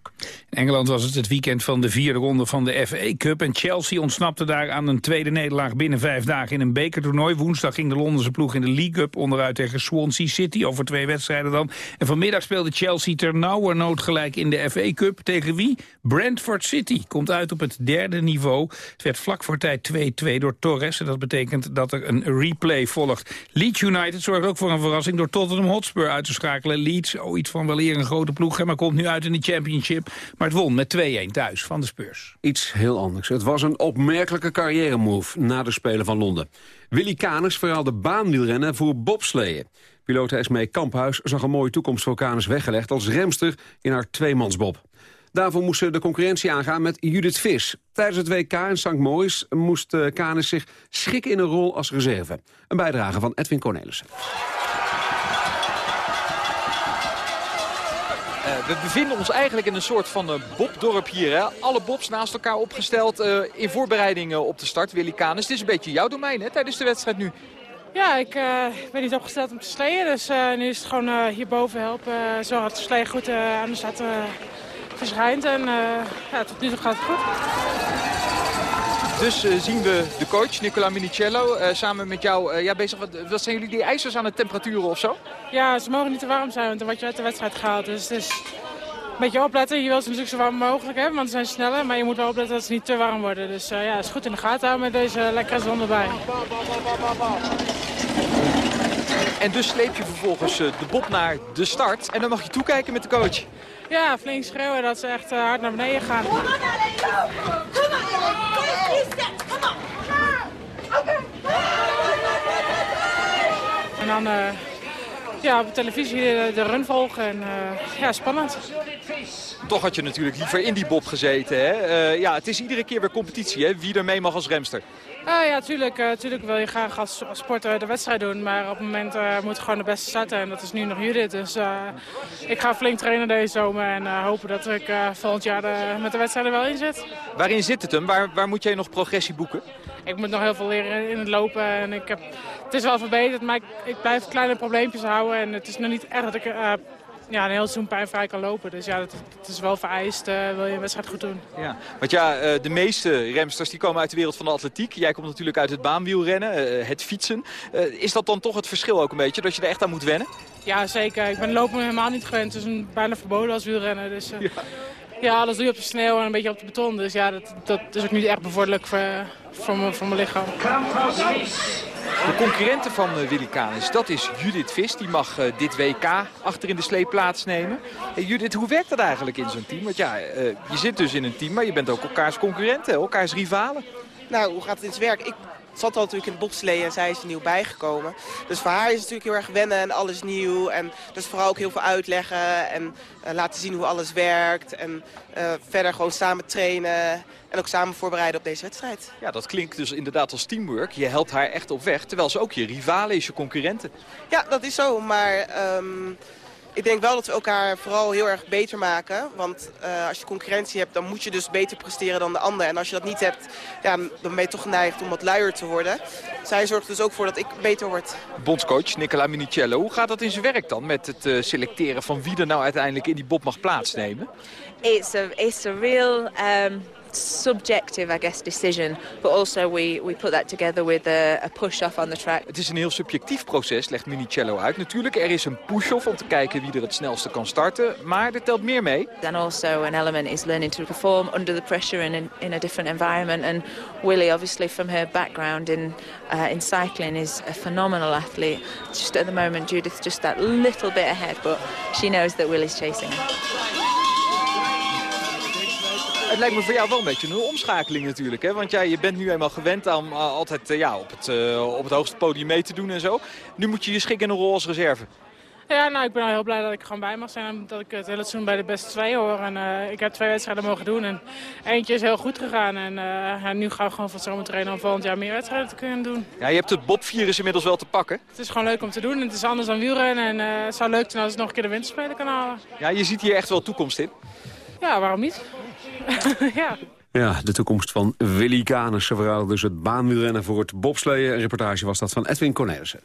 Speaker 9: In Engeland was het het weekend van de vierde ronde van de FA Cup. En Chelsea ontsnapte daar aan een tweede nederlaag binnen vijf dagen in een bekertoernooi. Woensdag ging de Londense ploeg in de League Cup onderuit tegen Swansea City. Over twee wedstrijden dan. En vanmiddag speelde Chelsea ter nauwernood gelijk in de FA Cup. Tegen wie? Brentford City. Komt uit op het derde niveau. Het werd vlak voor tijd 2-2 door Torres. En dat betekent dat er een replay volgt. Leeds United zorgt ook voor een verrassing door Tottenham Hotspur uit te schakelen. Leeds, oh, iets van wel eer een grote ploeg, maar komt nu uit in de championship. Maar het won met 2-1 thuis van de Spurs.
Speaker 14: Iets heel anders. Het was een opmerkelijke carrière move na de Spelen van Londen. Willy Canes verhaalde baanwielrennen voor bobsleeën. Piloot Esmee Kamphuis zag een mooie toekomst voor Canes weggelegd als remster in haar tweemansbob. Daarvoor moest ze de concurrentie aangaan met Judith Vis. Tijdens het WK in St. Mois moest Canis zich schikken in een rol als reserve. Een bijdrage van Edwin Cornelissen.
Speaker 21: Uh, we bevinden ons eigenlijk in een soort van uh, bobdorp hier. Hè? Alle bobs naast elkaar opgesteld uh, in voorbereiding op de start. Willy Canis, het is een beetje jouw domein hè, tijdens de wedstrijd nu.
Speaker 22: Ja, ik ben niet opgesteld om te sleeën. Dus nu is het gewoon hierboven helpen. zorgen dat de slee goed aan de stad verschijnt. En ja, tot nu toe gaat het goed.
Speaker 21: Dus uh, zien we de coach, Nicola Minicello, uh, samen met jou uh, ja, bezig. Wat, wat, zijn jullie die ijzers aan de temperaturen of zo?
Speaker 22: Ja, ze mogen niet te warm zijn, want dan word je uit de wedstrijd gehaald. Dus het is een beetje opletten. Je wilt ze natuurlijk zo warm mogelijk hebben, want ze zijn sneller. Maar je moet wel opletten dat ze niet te warm worden. Dus ja, het is goed in de gaten houden met deze lekkere zon erbij.
Speaker 21: En dus sleep je vervolgens de bob naar de start. En dan mag je toekijken met de coach.
Speaker 22: Ja, flink schreeuwen dat ze echt hard naar beneden gaan. En dan uh, ja, op de televisie de, de run volgen. En, uh, ja, spannend.
Speaker 21: Toch had je natuurlijk liever in die bob gezeten. Hè? Uh, ja, het is iedere keer weer competitie, hè? wie er mee mag als remster.
Speaker 22: Uh, ja, tuurlijk, uh, tuurlijk wil je graag als, als sporter de wedstrijd doen. Maar op het moment uh, moet gewoon de beste starten. En dat is nu nog Judith. Dus ik ga flink trainen deze zomer. En hopen dat ik volgend jaar de, met de wedstrijden wel in zit.
Speaker 21: Waarin zit het hem? Waar, waar moet jij nog progressie boeken?
Speaker 22: Ik moet nog heel veel leren in het lopen. En ik heb, het is wel verbeterd, maar ik, ik blijf kleine probleempjes houden. En het is nog niet echt dat ik ja, een heel seizoen pijnvrij kan lopen. Dus ja, dat is wel vereist, uh, wil je een wedstrijd goed doen.
Speaker 21: Ja, want ja, uh, de meeste remsters die komen uit de wereld van de atletiek. Jij komt natuurlijk uit het baanwielrennen, uh, het fietsen. is dat dan toch het verschil ook een beetje, dat je er echt aan moet wennen?
Speaker 22: Ja, zeker. Ik ben lopen helemaal niet gewend. Het is een, bijna verboden als wielrennen. Dus, ja. Ja. alles doe je op de sneeuw en een beetje op de beton. Dus ja, dat, dat is ook niet echt bevorderlijk voor, voor, mijn, voor mijn lichaam.
Speaker 21: De concurrente van uh, Willy Canis, dat is Judith Vis. Die mag uh, dit WK achter in de slee plaatsnemen. Hey, Judith, hoe werkt dat eigenlijk in zo'n team? Want ja, uh, je zit dus in een team, maar je bent ook elkaars concurrenten, elkaars rivalen.
Speaker 23: Nou, hoe gaat het in zijn werk? Ik zat al natuurlijk in het bobslee en zij is er nieuw bijgekomen. Dus voor haar is het natuurlijk heel erg wennen en alles nieuw. En dus vooral ook heel veel uitleggen en uh, laten zien hoe alles werkt. En uh, verder gewoon samen trainen en ook samen voorbereiden op deze wedstrijd.
Speaker 21: Ja, dat klinkt dus inderdaad als teamwork. Je helpt haar echt op weg, terwijl ze ook je rivalen is, je concurrenten.
Speaker 23: Ja, dat is zo, maar... Um, ik denk wel dat we elkaar vooral heel erg beter maken. Want uh, als je concurrentie hebt, dan moet je dus beter presteren dan de ander. En als je dat niet hebt, ja, dan ben je toch geneigd om wat luier te worden.
Speaker 24: zij zorgt dus ook voor dat ik beter word.
Speaker 21: Bondscoach Nicola Minicello, hoe gaat dat in zijn werk dan met het uh, selecteren van wie er nou uiteindelijk in die bob mag plaatsnemen?
Speaker 25: It's a, it's a real um, subjective, I guess, decision. But also we, we put that together with a, a push-off on the track.
Speaker 21: Het is een heel subjectief proces, legt Minicello uit. Natuurlijk, er is een push-off om te kijken wie er het snelste kan starten. Maar er telt meer mee.
Speaker 25: And also an element is learning to perform under the pressure in, in, in a different environment. And Willie, obviously from her background in, uh, in cycling, is a phenomenal athlete. Just at the moment, Judith's just that little bit ahead. But she knows that Willie's chasing her.
Speaker 21: Het lijkt me voor jou wel een beetje een omschakeling natuurlijk. Hè? Want ja, je bent nu eenmaal gewend om uh, altijd uh, ja, op, het, uh, op het hoogste podium mee te doen en zo. Nu moet je je schikken in een rol als reserve.
Speaker 22: Ja, nou, ik ben al heel blij dat ik gewoon bij mag zijn. En dat ik het hele seizoen bij de beste twee hoor. En uh, ik heb twee wedstrijden mogen doen. En eentje is heel goed gegaan. En, uh, en nu gaan we gewoon van zomer trainen om volgend jaar meer wedstrijden te kunnen doen.
Speaker 21: Ja, je hebt het bobvirus inmiddels wel te pakken.
Speaker 22: Het is gewoon leuk om te doen. En het is anders dan wielrennen. En uh, het zou leuk zijn als ik nog een keer de winterspelen kan halen.
Speaker 21: Ja, je ziet hier echt wel toekomst in.
Speaker 22: Ja, waarom niet? ja.
Speaker 14: Ja, de toekomst van Willy Canersen. Vooral dus het baanwielrennen voor het bobsleeën. Een reportage was dat van Edwin Cornelissen.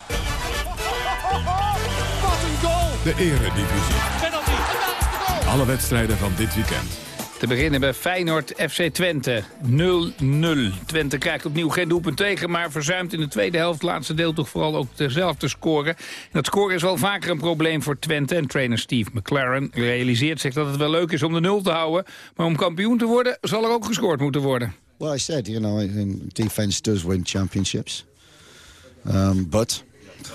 Speaker 7: De Eredivisie. Alle wedstrijden van dit weekend.
Speaker 9: Te beginnen bij Feyenoord FC Twente 0-0. Twente krijgt opnieuw geen doelpunt tegen... maar verzuimt in de tweede helft laatste deel toch vooral ook dezelfde scoren. En dat scoren is wel vaker een probleem voor Twente. En trainer Steve McLaren realiseert zich dat het wel leuk is om de nul te houden. Maar om kampioen te worden zal er ook gescoord moeten worden.
Speaker 12: Well, I said, you know, defense does win championships. Um, but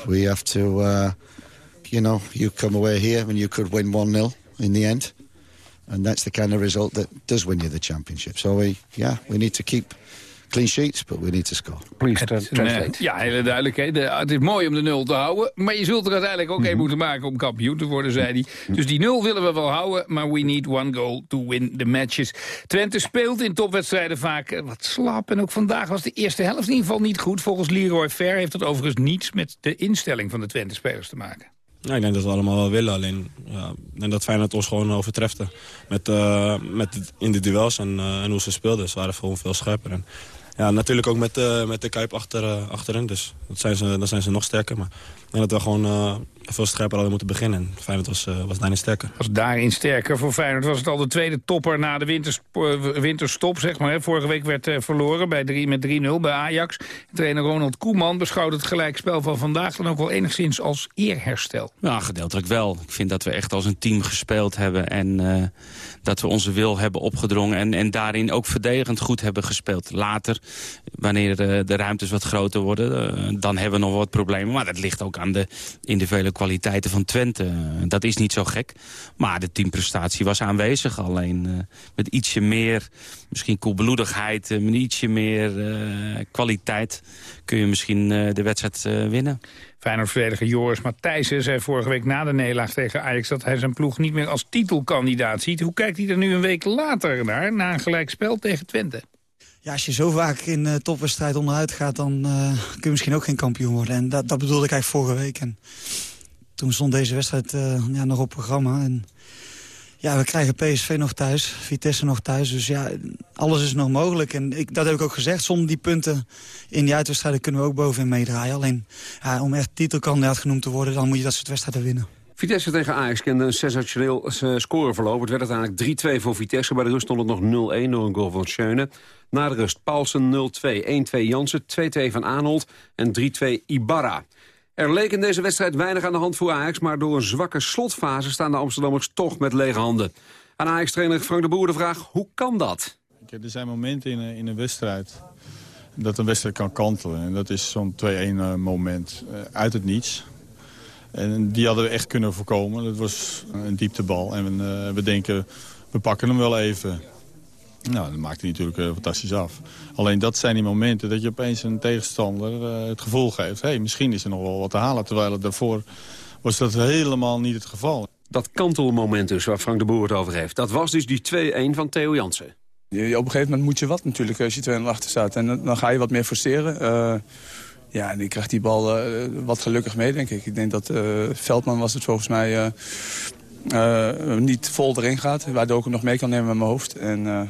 Speaker 12: we have to, uh, you know, you come away here and you could win 1-0 in the end. And that's the kind of result that does win you the championship. So we, yeah, we need to keep clean sheets, but we need to score.
Speaker 9: Please translate. Ja, hele duidelijkheid. Het is mooi om de nul te houden, maar je zult er uiteindelijk ook mm één moeten maken om kampioen te worden, zei hij. Dus die nul willen we wel houden, maar we need one goal to win the matches. Twente speelt in topwedstrijden vaak wat slap. En ook vandaag was de eerste helft in ieder geval niet goed. Volgens Leroy Fair heeft dat overigens niets met de instelling van de Twente-spelers te maken.
Speaker 26: Ja, ik denk dat we allemaal wel willen. Alleen ja, ik dat Feyenoord ons gewoon overtrefte. Met, uh, met in de duels en, uh, en hoe ze speelden. Ze waren gewoon veel scherper. En, ja, natuurlijk ook met, uh, met de Kuip achter, achterin. Dus dat zijn ze, dan zijn ze nog sterker. Maar ik denk dat we gewoon veel scherper hadden moeten beginnen. En Feyenoord was, uh, was daarin sterker.
Speaker 9: Was daarin sterker. Voor Feyenoord was het al de tweede topper na de winterstop. Zeg maar. Vorige week werd uh, verloren bij 3, met 3-0 bij Ajax. Trainer Ronald Koeman beschouwt het gelijkspel van vandaag... dan ook wel enigszins als eerherstel.
Speaker 11: Ja, gedeeltelijk wel. Ik vind dat we echt als een team gespeeld hebben... en uh, dat we onze wil hebben opgedrongen... En, en daarin ook verdedigend goed hebben gespeeld. Later, wanneer de, de ruimtes wat groter worden... dan hebben we nog wat problemen. Maar dat ligt ook aan de individuele kwaliteiten van Twente. Dat is niet zo gek. Maar de teamprestatie was aanwezig. Alleen uh, met ietsje meer, misschien koelbloedigheid... Uh, met ietsje meer uh, kwaliteit kun je misschien de wedstrijd winnen.
Speaker 9: Feyenoord-verdediger Joris Matthijssen zei vorige week na de nederlaag tegen Ajax... dat hij zijn ploeg niet meer als titelkandidaat ziet. Hoe kijkt hij er nu een week later naar, na een gelijkspel tegen Twente?
Speaker 27: Ja, als je zo vaak in uh, topwedstrijd onderuit gaat... dan uh, kun je misschien ook geen kampioen worden. En dat, dat bedoelde ik eigenlijk vorige week. En toen stond deze wedstrijd uh, ja, nog op programma. En ja, we krijgen PSV nog thuis, Vitesse nog thuis. Dus ja, alles is nog mogelijk. En ik, dat heb ik ook gezegd. Zonder die punten in die uitwedstrijden kunnen we ook bovenin meedraaien. Alleen om echt titelkandidaat genoemd te worden... dan moet je dat soort wedstrijden winnen.
Speaker 14: Vitesse tegen Ajax kende een sensationeel scoreverloop. Het werd uiteindelijk 3-2 voor Vitesse. Bij de rust stond het nog 0-1 door een goal van Schöne. Na de rust Paulsen 0-2, 1-2 Jansen, 2-2 van Arnold en 3-2 Ibarra. Er leek in deze wedstrijd weinig aan de hand voor Ajax... maar door een zwakke slotfase staan de Amsterdammers toch met lege handen. Aan Ajax-trainer Frank de Boer de vraag, hoe kan dat?
Speaker 28: Er zijn momenten in een, in een wedstrijd dat een wedstrijd kan kantelen. En dat is zo'n 2-1 eh, moment uh, uit het niets. En die hadden we echt kunnen voorkomen. Dat was een dieptebal. En uh, we denken, we pakken hem wel even. Nou, dat maakt hij natuurlijk uh, fantastisch af. Alleen dat zijn die momenten dat je opeens een tegenstander uh, het gevoel geeft... hé, hey, misschien is er nog wel wat te halen. Terwijl het daarvoor was dat helemaal niet het geval.
Speaker 14: Dat kantelmoment dus, waar Frank de Boer het over heeft. Dat was dus die 2-1 van Theo Jansen.
Speaker 29: Op een gegeven moment moet je wat natuurlijk als je 2-0 achter staat. En dan ga je wat meer forceren. Uh, ja, en die krijgt die bal wat gelukkig mee, denk ik. Ik denk dat Veldman was het volgens mij... niet vol erin gaat, waardoor ik hem nog mee kan nemen met mijn hoofd. En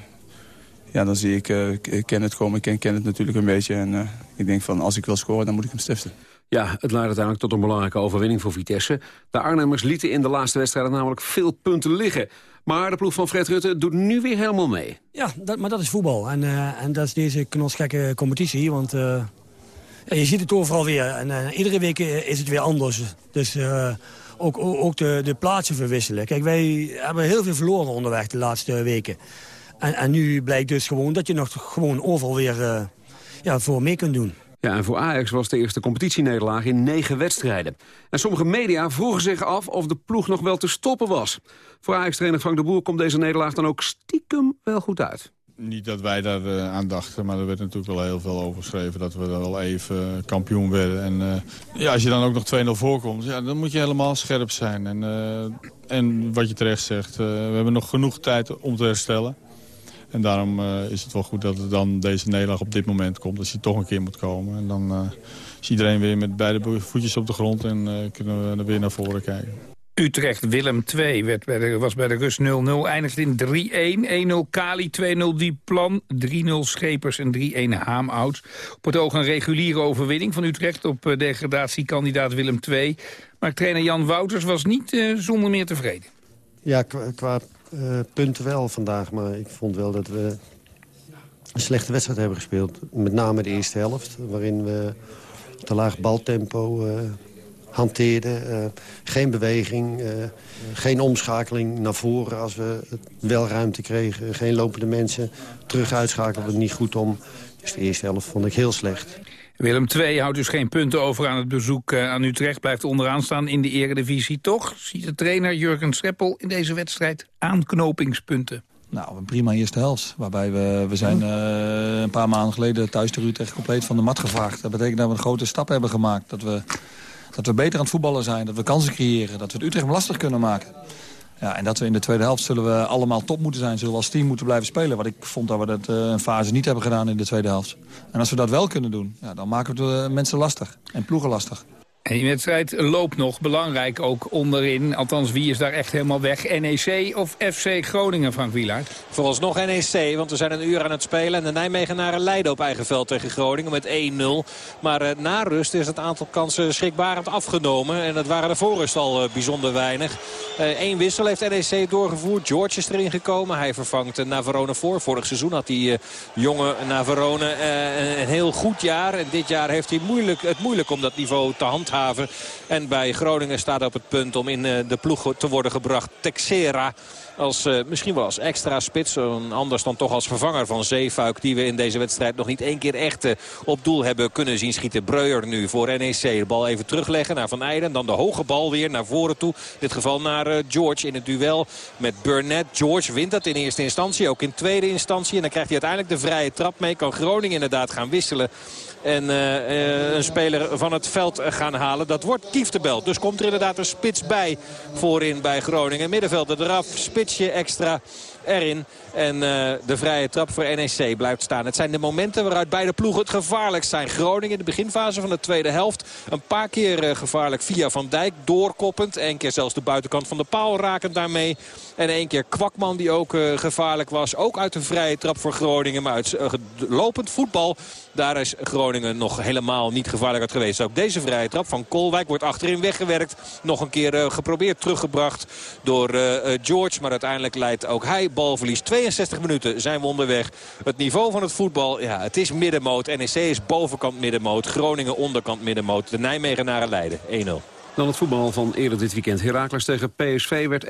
Speaker 29: ja, dan zie ik, uh, ik ken het komen, ik ken, ken het natuurlijk een beetje. En uh, ik denk van, als ik wil scoren, dan moet ik hem stiften.
Speaker 14: Ja, het leidt uiteindelijk tot een belangrijke overwinning voor Vitesse. De Arnhemmers lieten in de laatste wedstrijden namelijk veel punten liggen. Maar de ploeg van Fred Rutte doet nu weer helemaal mee.
Speaker 30: Ja, dat, maar dat is voetbal. En, uh, en dat is deze knotsgekke competitie. Want uh, je ziet het overal weer. En uh, iedere week is het weer anders. Dus ook, ook de, de plaatsen verwisselen. Kijk, wij hebben heel veel verloren onderweg de laatste weken. En, en nu blijkt dus gewoon dat je nog gewoon overal weer ja, voor mee kunt doen.
Speaker 14: Ja, en voor Ajax was de eerste competitienederlaag in negen wedstrijden. En sommige media vroegen zich af of de ploeg nog wel te stoppen was. Voor Ajax-trainer Frank de Boer komt deze nederlaag dan ook stiekem wel goed uit.
Speaker 28: Niet dat wij daar uh, aan dachten, maar er werd natuurlijk wel heel veel over geschreven... dat we er wel even uh, kampioen werden. En uh, ja, als je dan ook nog 2-0 voorkomt, ja, dan moet je helemaal scherp zijn. En, en wat je terecht zegt, we hebben nog genoeg tijd om te herstellen. En daarom uh, is het wel goed dat er dan deze nederlaag op dit moment komt. Als hij toch een keer moet komen. En dan uh, is iedereen weer met beide voetjes op de grond en uh, kunnen we er weer naar voren kijken.
Speaker 9: Utrecht Willem 2 werd bij de, was bij de rust 0-0, eindigde in 3-1. 1-0 Kali, 2-0 Dieplan, 3-0 Schepers en 3-1 Haamouts. Op het oog een reguliere overwinning van Utrecht op degradatiekandidaat Willem 2. Maar trainer Jan Wouters was niet zonder meer tevreden.
Speaker 31: Ja, qua, qua uh, punten wel vandaag. Maar ik vond wel dat we een slechte wedstrijd hebben gespeeld. Met name de eerste helft, waarin we te laag baltempo uh, hanteerden. Uh, geen beweging, geen omschakeling naar voren als we wel ruimte kregen. Geen lopende mensen, terug uitschakelen we niet goed om. Dus de eerste helft vond ik heel slecht.
Speaker 9: Willem II houdt dus geen punten over aan het bezoek aan Utrecht. Blijft onderaan staan in de eredivisie. Toch ziet de trainer Jurgen Streppel in deze wedstrijd aanknopingspunten.
Speaker 18: Nou, een prima eerste helft. Waarbij we, we zijn uh, een paar maanden geleden thuis de Utrecht compleet van de mat gevraagd. Dat betekent dat we een grote stap hebben gemaakt. Dat we, dat we beter aan het voetballen zijn. Dat we kansen creëren. Dat we het Utrecht lastig kunnen maken. Ja, en dat we in de tweede helft zullen we allemaal top moeten zijn. Zullen we als team moeten blijven spelen. Wat ik vond dat we dat uh, een fase niet hebben gedaan in de tweede helft. En als we dat wel kunnen doen, ja, dan maken we het mensen lastig. En ploegen lastig.
Speaker 9: En die wedstrijd loopt nog belangrijk ook onderin. Althans, wie is daar echt helemaal weg? NEC of FC Groningen, Frank Wielaert?
Speaker 10: Vooralsnog NEC, want we zijn een uur aan het spelen. En de Nijmegenaren leiden op eigen veld tegen Groningen met 1-0. Maar uh, na rust is het aantal kansen schrikbarend afgenomen. En dat waren de voorrust al uh, bijzonder weinig. Eén uh, wissel heeft NEC doorgevoerd. George is erin gekomen. Hij vervangt Navarone voor. Vorig seizoen had die jonge Navarone een heel goed jaar. En dit jaar heeft hij moeilijk, het moeilijk om dat niveau te handhaven. En bij Groningen staat op het punt om in eh, de ploeg te worden gebracht Texera. Als, uh, misschien wel als extra spits. Anders dan toch als vervanger van Zeefuik. Die we in deze wedstrijd nog niet één keer echt uh, op doel hebben kunnen zien schieten. Breuer nu voor NEC. De bal even terugleggen naar Van Eijden. Dan de hoge bal weer naar voren toe. In dit geval naar George in het duel met Burnett. George wint dat in eerste instantie. Ook in tweede instantie. En dan krijgt hij uiteindelijk de vrije trap mee. Kan Groningen inderdaad gaan wisselen. En uh, een speler van het veld gaan halen. Dat wordt Kieftebel. Dus komt er inderdaad een spits bij voorin bij Groningen. Middenvelder eraf, spitsje extra erin. En uh, de vrije trap voor NEC blijft staan. Het zijn de momenten waaruit beide ploegen het gevaarlijkst zijn. Groningen in de beginfase van de tweede helft. Een paar keer uh, gevaarlijk via Van Dijk. Doorkoppend. Eén keer zelfs de buitenkant van de paal rakend daarmee. En één keer Kwakman die ook uh, gevaarlijk was. Ook uit de vrije trap voor Groningen. Maar uit lopend voetbal. Daar is Groningen nog helemaal niet gevaarlijk uit geweest. Ook deze vrije trap van Kolwijk wordt achterin weggewerkt. Nog een keer geprobeerd teruggebracht door George. Maar uiteindelijk leidt ook hij balverlies. 62 minuten zijn we onderweg. Het niveau van het voetbal, ja, het is middenmoot. NEC is bovenkant middenmoot. Groningen onderkant middenmoot. De Nijmegenaren leiden 1-0.
Speaker 14: Dan het voetbal van eerder dit weekend. Heracles tegen PSV werd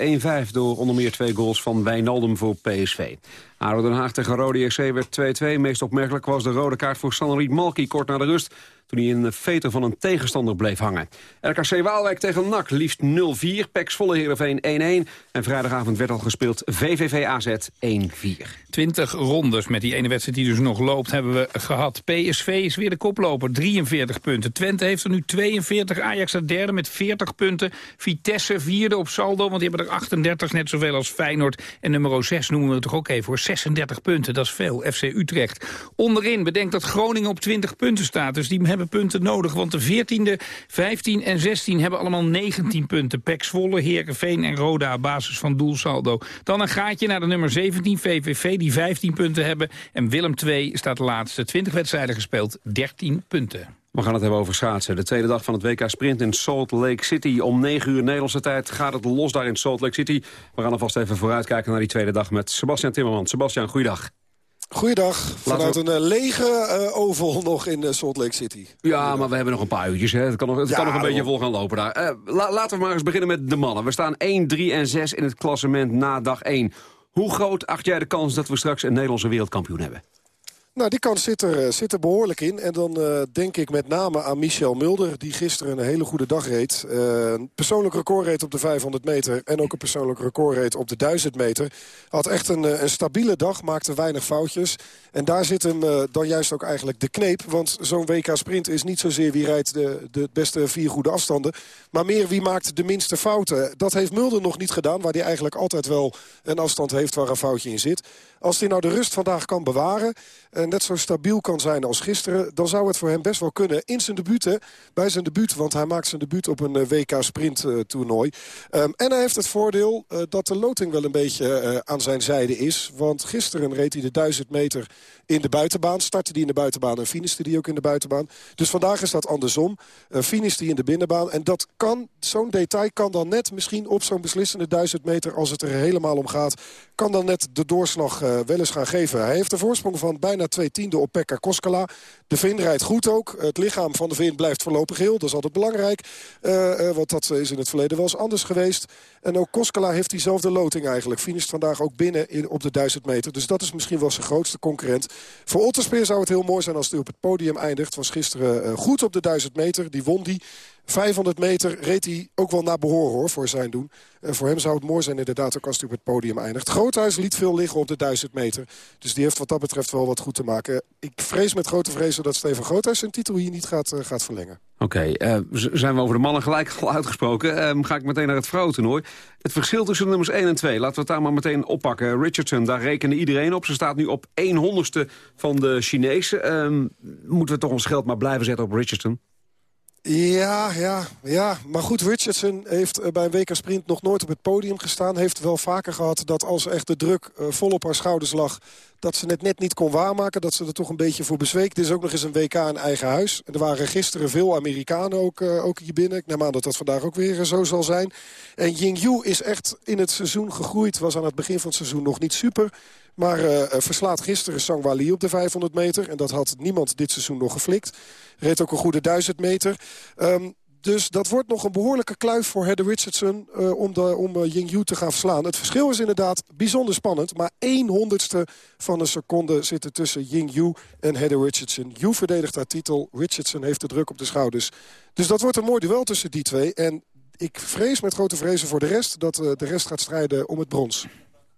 Speaker 14: 1-5 door onder meer twee goals van Wijnaldum voor PSV. ADO Den Haag tegen Rode XC werd 2-2. Meest opmerkelijk was de rode kaart voor Sanried Malki kort na de rust toen hij in de veter van een tegenstander bleef hangen. RKC Waalwijk tegen NAC liefst 0-4, Peks Volle Heerenveen 1-1... en vrijdagavond werd al gespeeld VVV AZ 1-4.
Speaker 9: 20 rondes met die ene wedstrijd die dus nog loopt hebben we gehad. PSV is weer de koploper, 43 punten. Twente heeft er nu 42, Ajax er derde met 40 punten. Vitesse vierde op saldo, want die hebben er 38, net zoveel als Feyenoord. En nummer 6 noemen we het toch ook even voor 36 punten, dat is veel. FC Utrecht. Onderin bedenkt dat Groningen op 20 punten staat, dus die hebben punten nodig. Want de 14e, 15 en 16 hebben allemaal 19 punten. Pek Zwolle, Heerenveen en Roda basis van doelsaldo. Dan een gaatje naar de nummer 17, VVV, die 15 punten hebben. En Willem 2 staat de laatste. 20 wedstrijden gespeeld, 13 punten.
Speaker 14: We gaan het hebben over schaatsen. De tweede dag van het WK Sprint in Salt Lake City. Om 9 uur Nederlandse tijd gaat het los daar in Salt Lake City. We gaan alvast even vooruitkijken naar die tweede dag met Sebastian Timmerman. Sebastian, goeiedag.
Speaker 32: Goeiedag, vanuit een uh, lege uh, oval nog in uh, Salt Lake City.
Speaker 14: Ja, maar we hebben nog een paar uurtjes. Hè. Het kan nog, het ja, kan nog een beetje vol gaan lopen daar. La, laten we maar eens beginnen met de mannen. We staan 1, 3 en 6 in het klassement na dag 1. Hoe groot acht jij de kans dat we straks een Nederlandse wereldkampioen hebben?
Speaker 32: Nou, die kans zit er, zit er behoorlijk in. En dan uh, denk ik met name aan Michel Mulder... die gisteren een hele goede dag reed. Uh, een persoonlijk record reed op de 500 meter... en ook een persoonlijk record reed op de 1000 meter. Had echt een, een stabiele dag, maakte weinig foutjes. En daar zit hem dan juist ook eigenlijk de kneep. Want zo'n WK-sprint is niet zozeer wie rijdt de, de beste vier goede afstanden... maar meer wie maakt de minste fouten. Dat heeft Mulder nog niet gedaan... waar hij eigenlijk altijd wel een afstand heeft waar een foutje in zit. Als hij nou de rust vandaag kan bewaren... net zo stabiel kan zijn als gisteren... dan zou het voor hem best wel kunnen in zijn debuut. bij zijn debuut, want hij maakt zijn debuut op een WK-sprint-toernooi. Um, en hij heeft het voordeel uh, dat de loting wel een beetje aan zijn zijde is. Want gisteren reed hij de 1000 meter in de buitenbaan. Startte hij in de buitenbaan en finishte hij ook in de buitenbaan. Dus vandaag is dat andersom. Uh, hij in de binnenbaan. En dat kan, zo'n detail kan dan net misschien op zo'n beslissende 1000 meter... als het er helemaal om gaat, kan dan net de doorslag wel eens gaan geven. Hij heeft de voorsprong van bijna twee tiende op Pekka Koskala. De Vin rijdt goed ook. Het lichaam van de Vin blijft voorlopig heel. Dat is altijd belangrijk. Uh, want dat is in het verleden wel eens anders geweest. En ook Koskela heeft diezelfde loting eigenlijk. Finisht vandaag ook binnen in, op de 1000 meter. Dus dat is misschien wel zijn grootste concurrent. Voor Otterspeer zou het heel mooi zijn als hij op het podium eindigt. Was gisteren uh, goed op de 1000 meter. Die won die. 500 meter reed hij ook wel naar behoren hoor, voor zijn doen. En voor hem zou het mooi zijn inderdaad ook als hij op het podium eindigt. Groothuis liet veel liggen op de 1000 meter. Dus die heeft wat dat betreft wel wat goed te maken. Ik vrees met grote vrezen dat Steven Groothuis zijn titel hier niet gaat, uh, gaat verlengen.
Speaker 14: Oké, uh, zijn we over de mannen gelijk al uitgesproken. Uh, ga ik meteen naar het vrouwentoernooi. Het verschil tussen nummers 1 en 2, laten we het daar maar meteen oppakken. Richardson, daar rekende iedereen op. Ze staat nu op 1 honderdste van de Chinezen. Uh, moeten we toch ons geld maar blijven zetten op Richardson?
Speaker 32: Ja, ja, ja. Maar goed, Richardson heeft eh, bij een WK Sprint nog nooit op het podium gestaan. Heeft wel vaker gehad dat als echt de druk uh, vol op haar schouders lag... dat ze het net niet kon waarmaken, dat ze er toch een beetje voor bezweek. Dit is ook nog eens een WK in eigen huis. Er waren gisteren veel Amerikanen ook, uh, ook hier binnen. Ik neem aan dat dat vandaag ook weer zo zal zijn. En Ying Yu is echt in het seizoen gegroeid. Was aan het begin van het seizoen nog niet super... Maar uh, verslaat gisteren Sangwa Lee op de 500 meter. En dat had niemand dit seizoen nog geflikt. Reed ook een goede 1000 meter. Um, dus dat wordt nog een behoorlijke kluif voor Heather Richardson uh, om, de, om uh, Yu te gaan verslaan. Het verschil is inderdaad bijzonder spannend. Maar één honderdste van een seconde zit er tussen Ying Yu en Heather Richardson. Yu verdedigt haar titel. Richardson heeft de druk op de schouders. Dus dat wordt een mooi duel tussen die twee. En ik vrees met grote vrezen voor de rest dat uh, de rest gaat strijden om het brons.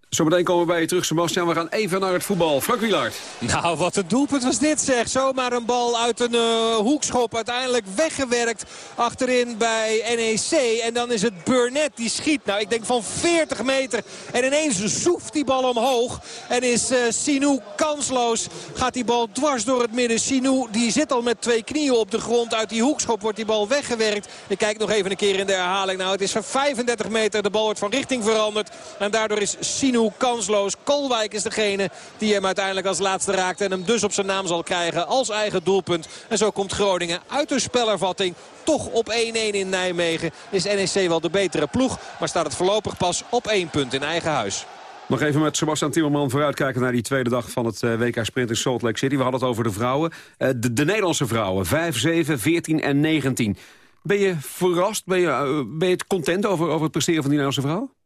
Speaker 14: Zometeen komen we bij je terug, Sebastian. We gaan even naar het voetbal. Frank Wielaert.
Speaker 10: Nou, wat een doelpunt was dit zeg. Zomaar een bal uit een uh, hoekschop. Uiteindelijk weggewerkt achterin bij NEC. En dan is het Burnett die schiet. Nou, ik denk van 40 meter. En ineens zoeft die bal omhoog. En is uh, Sinou kansloos. Gaat die bal dwars door het midden. Sinou die zit al met twee knieën op de grond. Uit die hoekschop wordt die bal weggewerkt. Ik kijk nog even een keer in de herhaling. Nou, het is van 35 meter. De bal wordt van richting veranderd. En daardoor is Sinou kansloos. Kolwijk is degene die hem uiteindelijk als laatste raakt. En hem dus op zijn naam zal krijgen als eigen doelpunt. En zo komt Groningen uit de spelervatting toch op 1-1 in Nijmegen. Is NEC wel de betere ploeg. Maar staat het voorlopig pas op één punt in eigen huis.
Speaker 14: Nog even met Sebastian Timmerman vooruitkijken naar die tweede dag van het WK Sprint in Salt Lake City. We hadden het over de vrouwen. De, de Nederlandse vrouwen, 5, 7, 14 en 19. Ben je verrast? Ben je, ben je content over, over het presteren van die Nederlandse vrouw?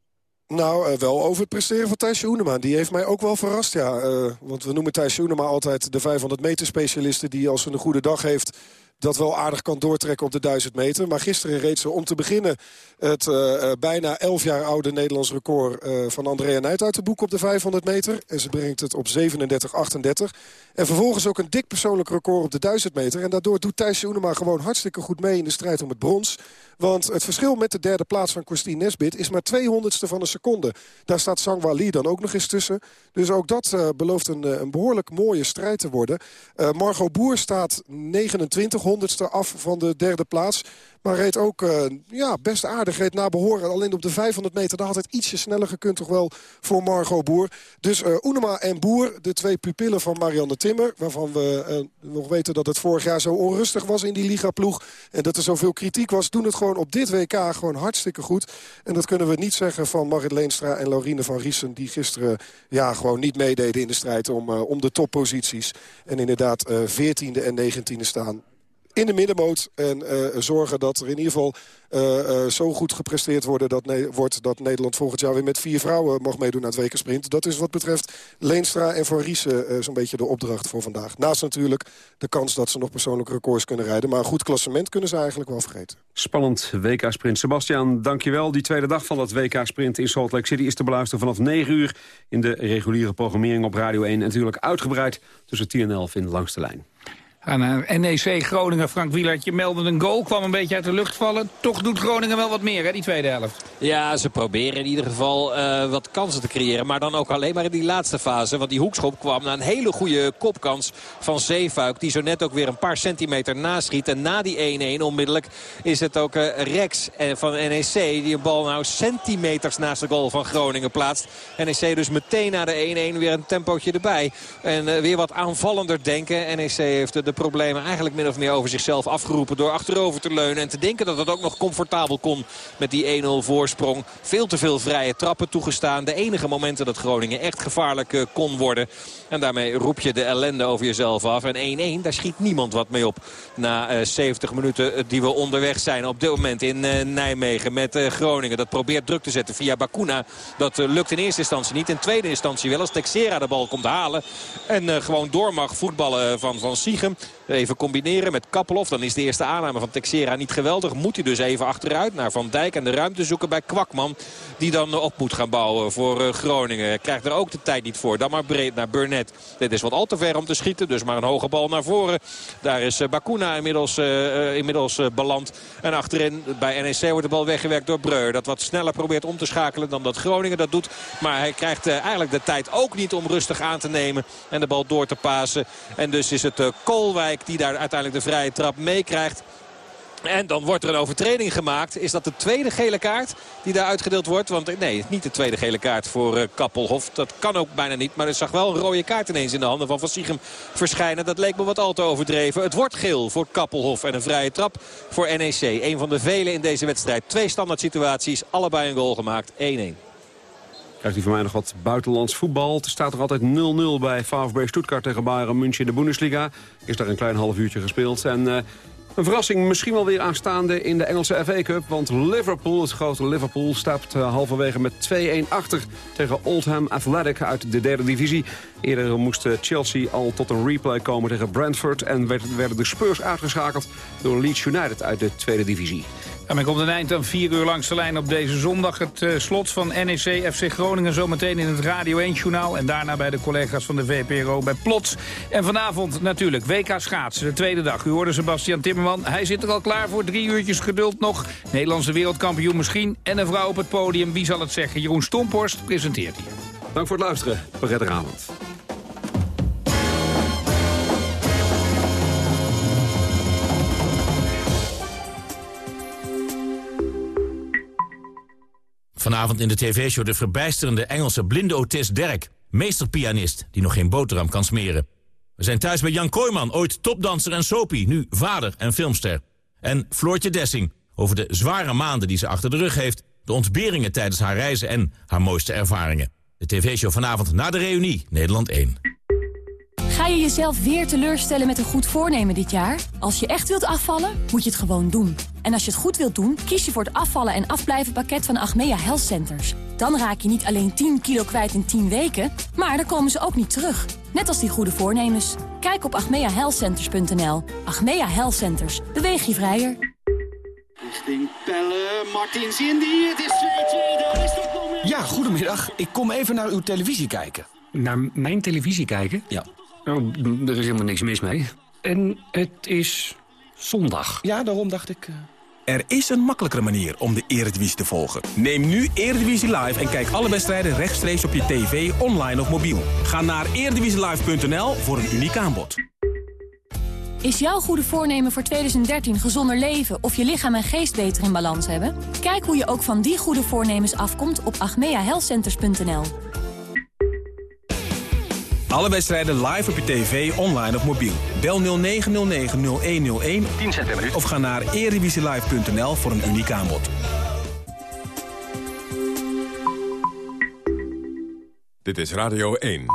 Speaker 32: Nou, uh, wel over het presteren van Thijs Joenema. Die heeft mij ook wel verrast, ja. Uh, want we noemen Thijs Joenema altijd de 500 meter specialisten... die als ze een goede dag heeft dat wel aardig kan doortrekken op de 1000 meter. Maar gisteren reed ze om te beginnen het uh, bijna 11 jaar oude Nederlands record uh, van Andrea Nuyt uit de boek op de 500 meter. En ze brengt het op 37,38. En vervolgens ook een dik persoonlijk record op de 1000 meter. En daardoor doet Thijs Joenema gewoon hartstikke goed mee in de strijd om het brons. Want het verschil met de derde plaats van Christine Nesbit is maar 200ste van een seconde. Daar staat Sangwa Lee dan ook nog eens tussen. Dus ook dat belooft een, een behoorlijk mooie strijd te worden. Margot Boer staat 29 honderdste af van de derde plaats. Maar reed ook uh, ja, best aardig, reed naar behoren. Alleen op de 500 meter, daar had het ietsje sneller gekund toch wel voor Margot Boer. Dus uh, en Boer, de twee pupillen van Marianne Timmer... waarvan we uh, nog weten dat het vorig jaar zo onrustig was in die Liga-ploeg... en dat er zoveel kritiek was, doen het gewoon op dit WK gewoon hartstikke goed. En dat kunnen we niet zeggen van Marit Leenstra en Laurine van Riesen... die gisteren ja, gewoon niet meededen in de strijd om, om de topposities. En inderdaad 14e en 19e staan in de middenmoot. En uh, zorgen dat er in ieder geval uh, uh, zo goed gepresteerd worden dat wordt... dat Nederland volgend jaar weer met vier vrouwen mag meedoen aan het sprint. Dat is wat betreft Leenstra en Van Riesen zo'n beetje de opdracht voor vandaag. Naast natuurlijk de kans dat ze nog persoonlijke records kunnen rijden. Maar een goed klassement kunnen ze eigenlijk wel vergeten.
Speaker 14: Spannend WK-sprint. Sebastian, dankjewel. Die tweede dag van dat WK-sprint in Salt Lake City is te beluisteren vanaf 9 uur... in de reguliere programmering op Radio 1. En natuurlijk uitgebreid tussen 10 en 11 in Langste Lijn.
Speaker 9: Aan NEC Groningen, Frank Wielert, je meldde een goal, kwam een beetje uit de lucht vallen. Toch doet Groningen wel wat meer, hè, die tweede helft.
Speaker 10: Ja, ze proberen in ieder geval uh, wat kansen te creëren. Maar dan ook alleen maar in die laatste fase. Want die hoekschop kwam na een hele goede kopkans van Zeefuik. Die zo net ook weer een paar centimeter naschiet. En na die 1-1 onmiddellijk is het ook uh, Rex van NEC. Die een bal nou centimeters naast de goal van Groningen plaatst. NEC dus meteen na de 1-1 weer een tempootje erbij. En weer wat aanvallender denken. NEC heeft de problemen eigenlijk min of meer over zichzelf afgeroepen... door achterover te leunen en te denken dat het ook nog comfortabel kon met die 1-0 voorsprong. Veel te veel vrije trappen toegestaan. De enige momenten dat Groningen echt gevaarlijk uh, kon worden. En daarmee roep je de ellende over jezelf af. En 1-1, daar schiet niemand wat mee op. Na uh, 70 minuten uh, die we onderweg zijn op dit moment in uh, Nijmegen met Groningen. Dat probeert druk te zetten via Bakuna. Dat lukt in eerste instantie niet. In tweede instantie wel als Texera de bal komt halen. En gewoon door mag voetballen van Van Siegem. Even combineren met Kappelhof. Dan is de eerste aanname van Texera niet geweldig. Moet hij dus even achteruit naar Van Dijk en de ruimte zoeken bij Kwakman. Die dan op moet gaan bouwen voor eh, Groningen. Krijgt er ook de tijd niet voor. Dan maar breed naar Burnett. Dit is wat al te ver om te schieten. Dus maar een hoge bal naar voren. Daar is eh, Bakuna inmiddels, uh, inmiddels uh, beland. En achterin bij NEC wordt de bal weggewerkt door Breur. Dat wat sneller probeert om te schakelen dan dat Groningen dat doet. Maar hij krijgt eigenlijk de tijd ook niet om rustig aan te nemen. En de bal door te pasen. En dus is het Kolwijk die daar uiteindelijk de vrije trap meekrijgt. En dan wordt er een overtreding gemaakt. Is dat de tweede gele kaart die daar uitgedeeld wordt? Want nee, niet de tweede gele kaart voor uh, Kappelhof. Dat kan ook bijna niet. Maar er zag wel een rode kaart ineens in de handen van Van Siegem verschijnen. Dat leek me wat al te overdreven. Het wordt geel voor Kappelhof en een vrije trap voor NEC. Een van de vele in deze wedstrijd. Twee standaard situaties. Allebei een goal gemaakt. 1-1.
Speaker 14: Krijgt u van mij nog wat buitenlands voetbal. Er staat er altijd 0-0 bij VfB Stuttgart tegen Bayern München in de Bundesliga. Is daar een klein half uurtje gespeeld. En uh, een verrassing misschien wel weer aanstaande in de Engelse FA Cup. Want Liverpool, het grote Liverpool, stapt uh, halverwege met 2-1 achter tegen Oldham Athletic uit de derde divisie. Eerder moest Chelsea al tot een replay komen tegen Brentford. En werden de Spurs uitgeschakeld door Leeds United uit de tweede divisie.
Speaker 9: Men komt een eind aan vier uur langs de lijn op deze zondag. Het uh, slot van NEC FC Groningen zometeen in het Radio 1-journaal. En daarna bij de collega's van de VPRO bij Plots. En vanavond natuurlijk WK Schaatsen, de tweede dag. U hoorde Sebastian Timmerman. Hij zit er al klaar voor. Drie uurtjes geduld nog. Nederlandse wereldkampioen misschien. En een vrouw op het podium. Wie zal het zeggen? Jeroen Stomporst presenteert hier.
Speaker 14: Dank voor het luisteren. Prettige avond.
Speaker 33: Vanavond in de tv-show de verbijsterende Engelse blinde autist Dirk. Meesterpianist die nog geen boterham kan smeren. We zijn thuis bij Jan Kooijman, ooit topdanser en sopie, nu vader en filmster. En Floortje Dessing, over de zware maanden die ze achter de rug heeft... de ontberingen tijdens haar reizen en haar mooiste ervaringen. De tv-show vanavond na de reunie, Nederland 1.
Speaker 34: Ga je jezelf weer teleurstellen met een goed voornemen dit jaar? Als je echt wilt afvallen, moet je het gewoon doen. En als je het goed wilt doen, kies je voor het afvallen en afblijven pakket van Achmea Health Centers. Dan raak je niet alleen 10 kilo kwijt in 10 weken, maar dan komen ze ook niet terug. Net als die goede voornemens. Kijk op achmeahealthcenters.nl. Achmea Health Centers. Beweeg je vrijer.
Speaker 35: Richting Pelle, Martins Indy, het is 2-2, daar is het moment.
Speaker 36: Ja, goedemiddag. Ik kom even naar uw televisie kijken.
Speaker 5: Naar mijn televisie kijken?
Speaker 36: Ja.
Speaker 5: Oh, er is helemaal niks mis mee. En het is zondag.
Speaker 36: Ja, daarom dacht ik... Uh... Er is een makkelijkere manier om de Eredivisie te volgen. Neem nu Eredivisie Live en kijk alle wedstrijden rechtstreeks op je tv, online of mobiel. Ga naar eredivisielive.nl voor een uniek aanbod.
Speaker 34: Is jouw goede voornemen voor 2013 gezonder leven of je lichaam en geest beter in balans hebben? Kijk hoe je ook van die goede voornemens afkomt op agmeahealthcenters.nl.
Speaker 6: Alle wedstrijden live op je tv, online of mobiel. Bel 0909-0101 10 cent per minuut. of ga naar erevisielive.nl voor een uniek aanbod.
Speaker 7: Dit is Radio 1.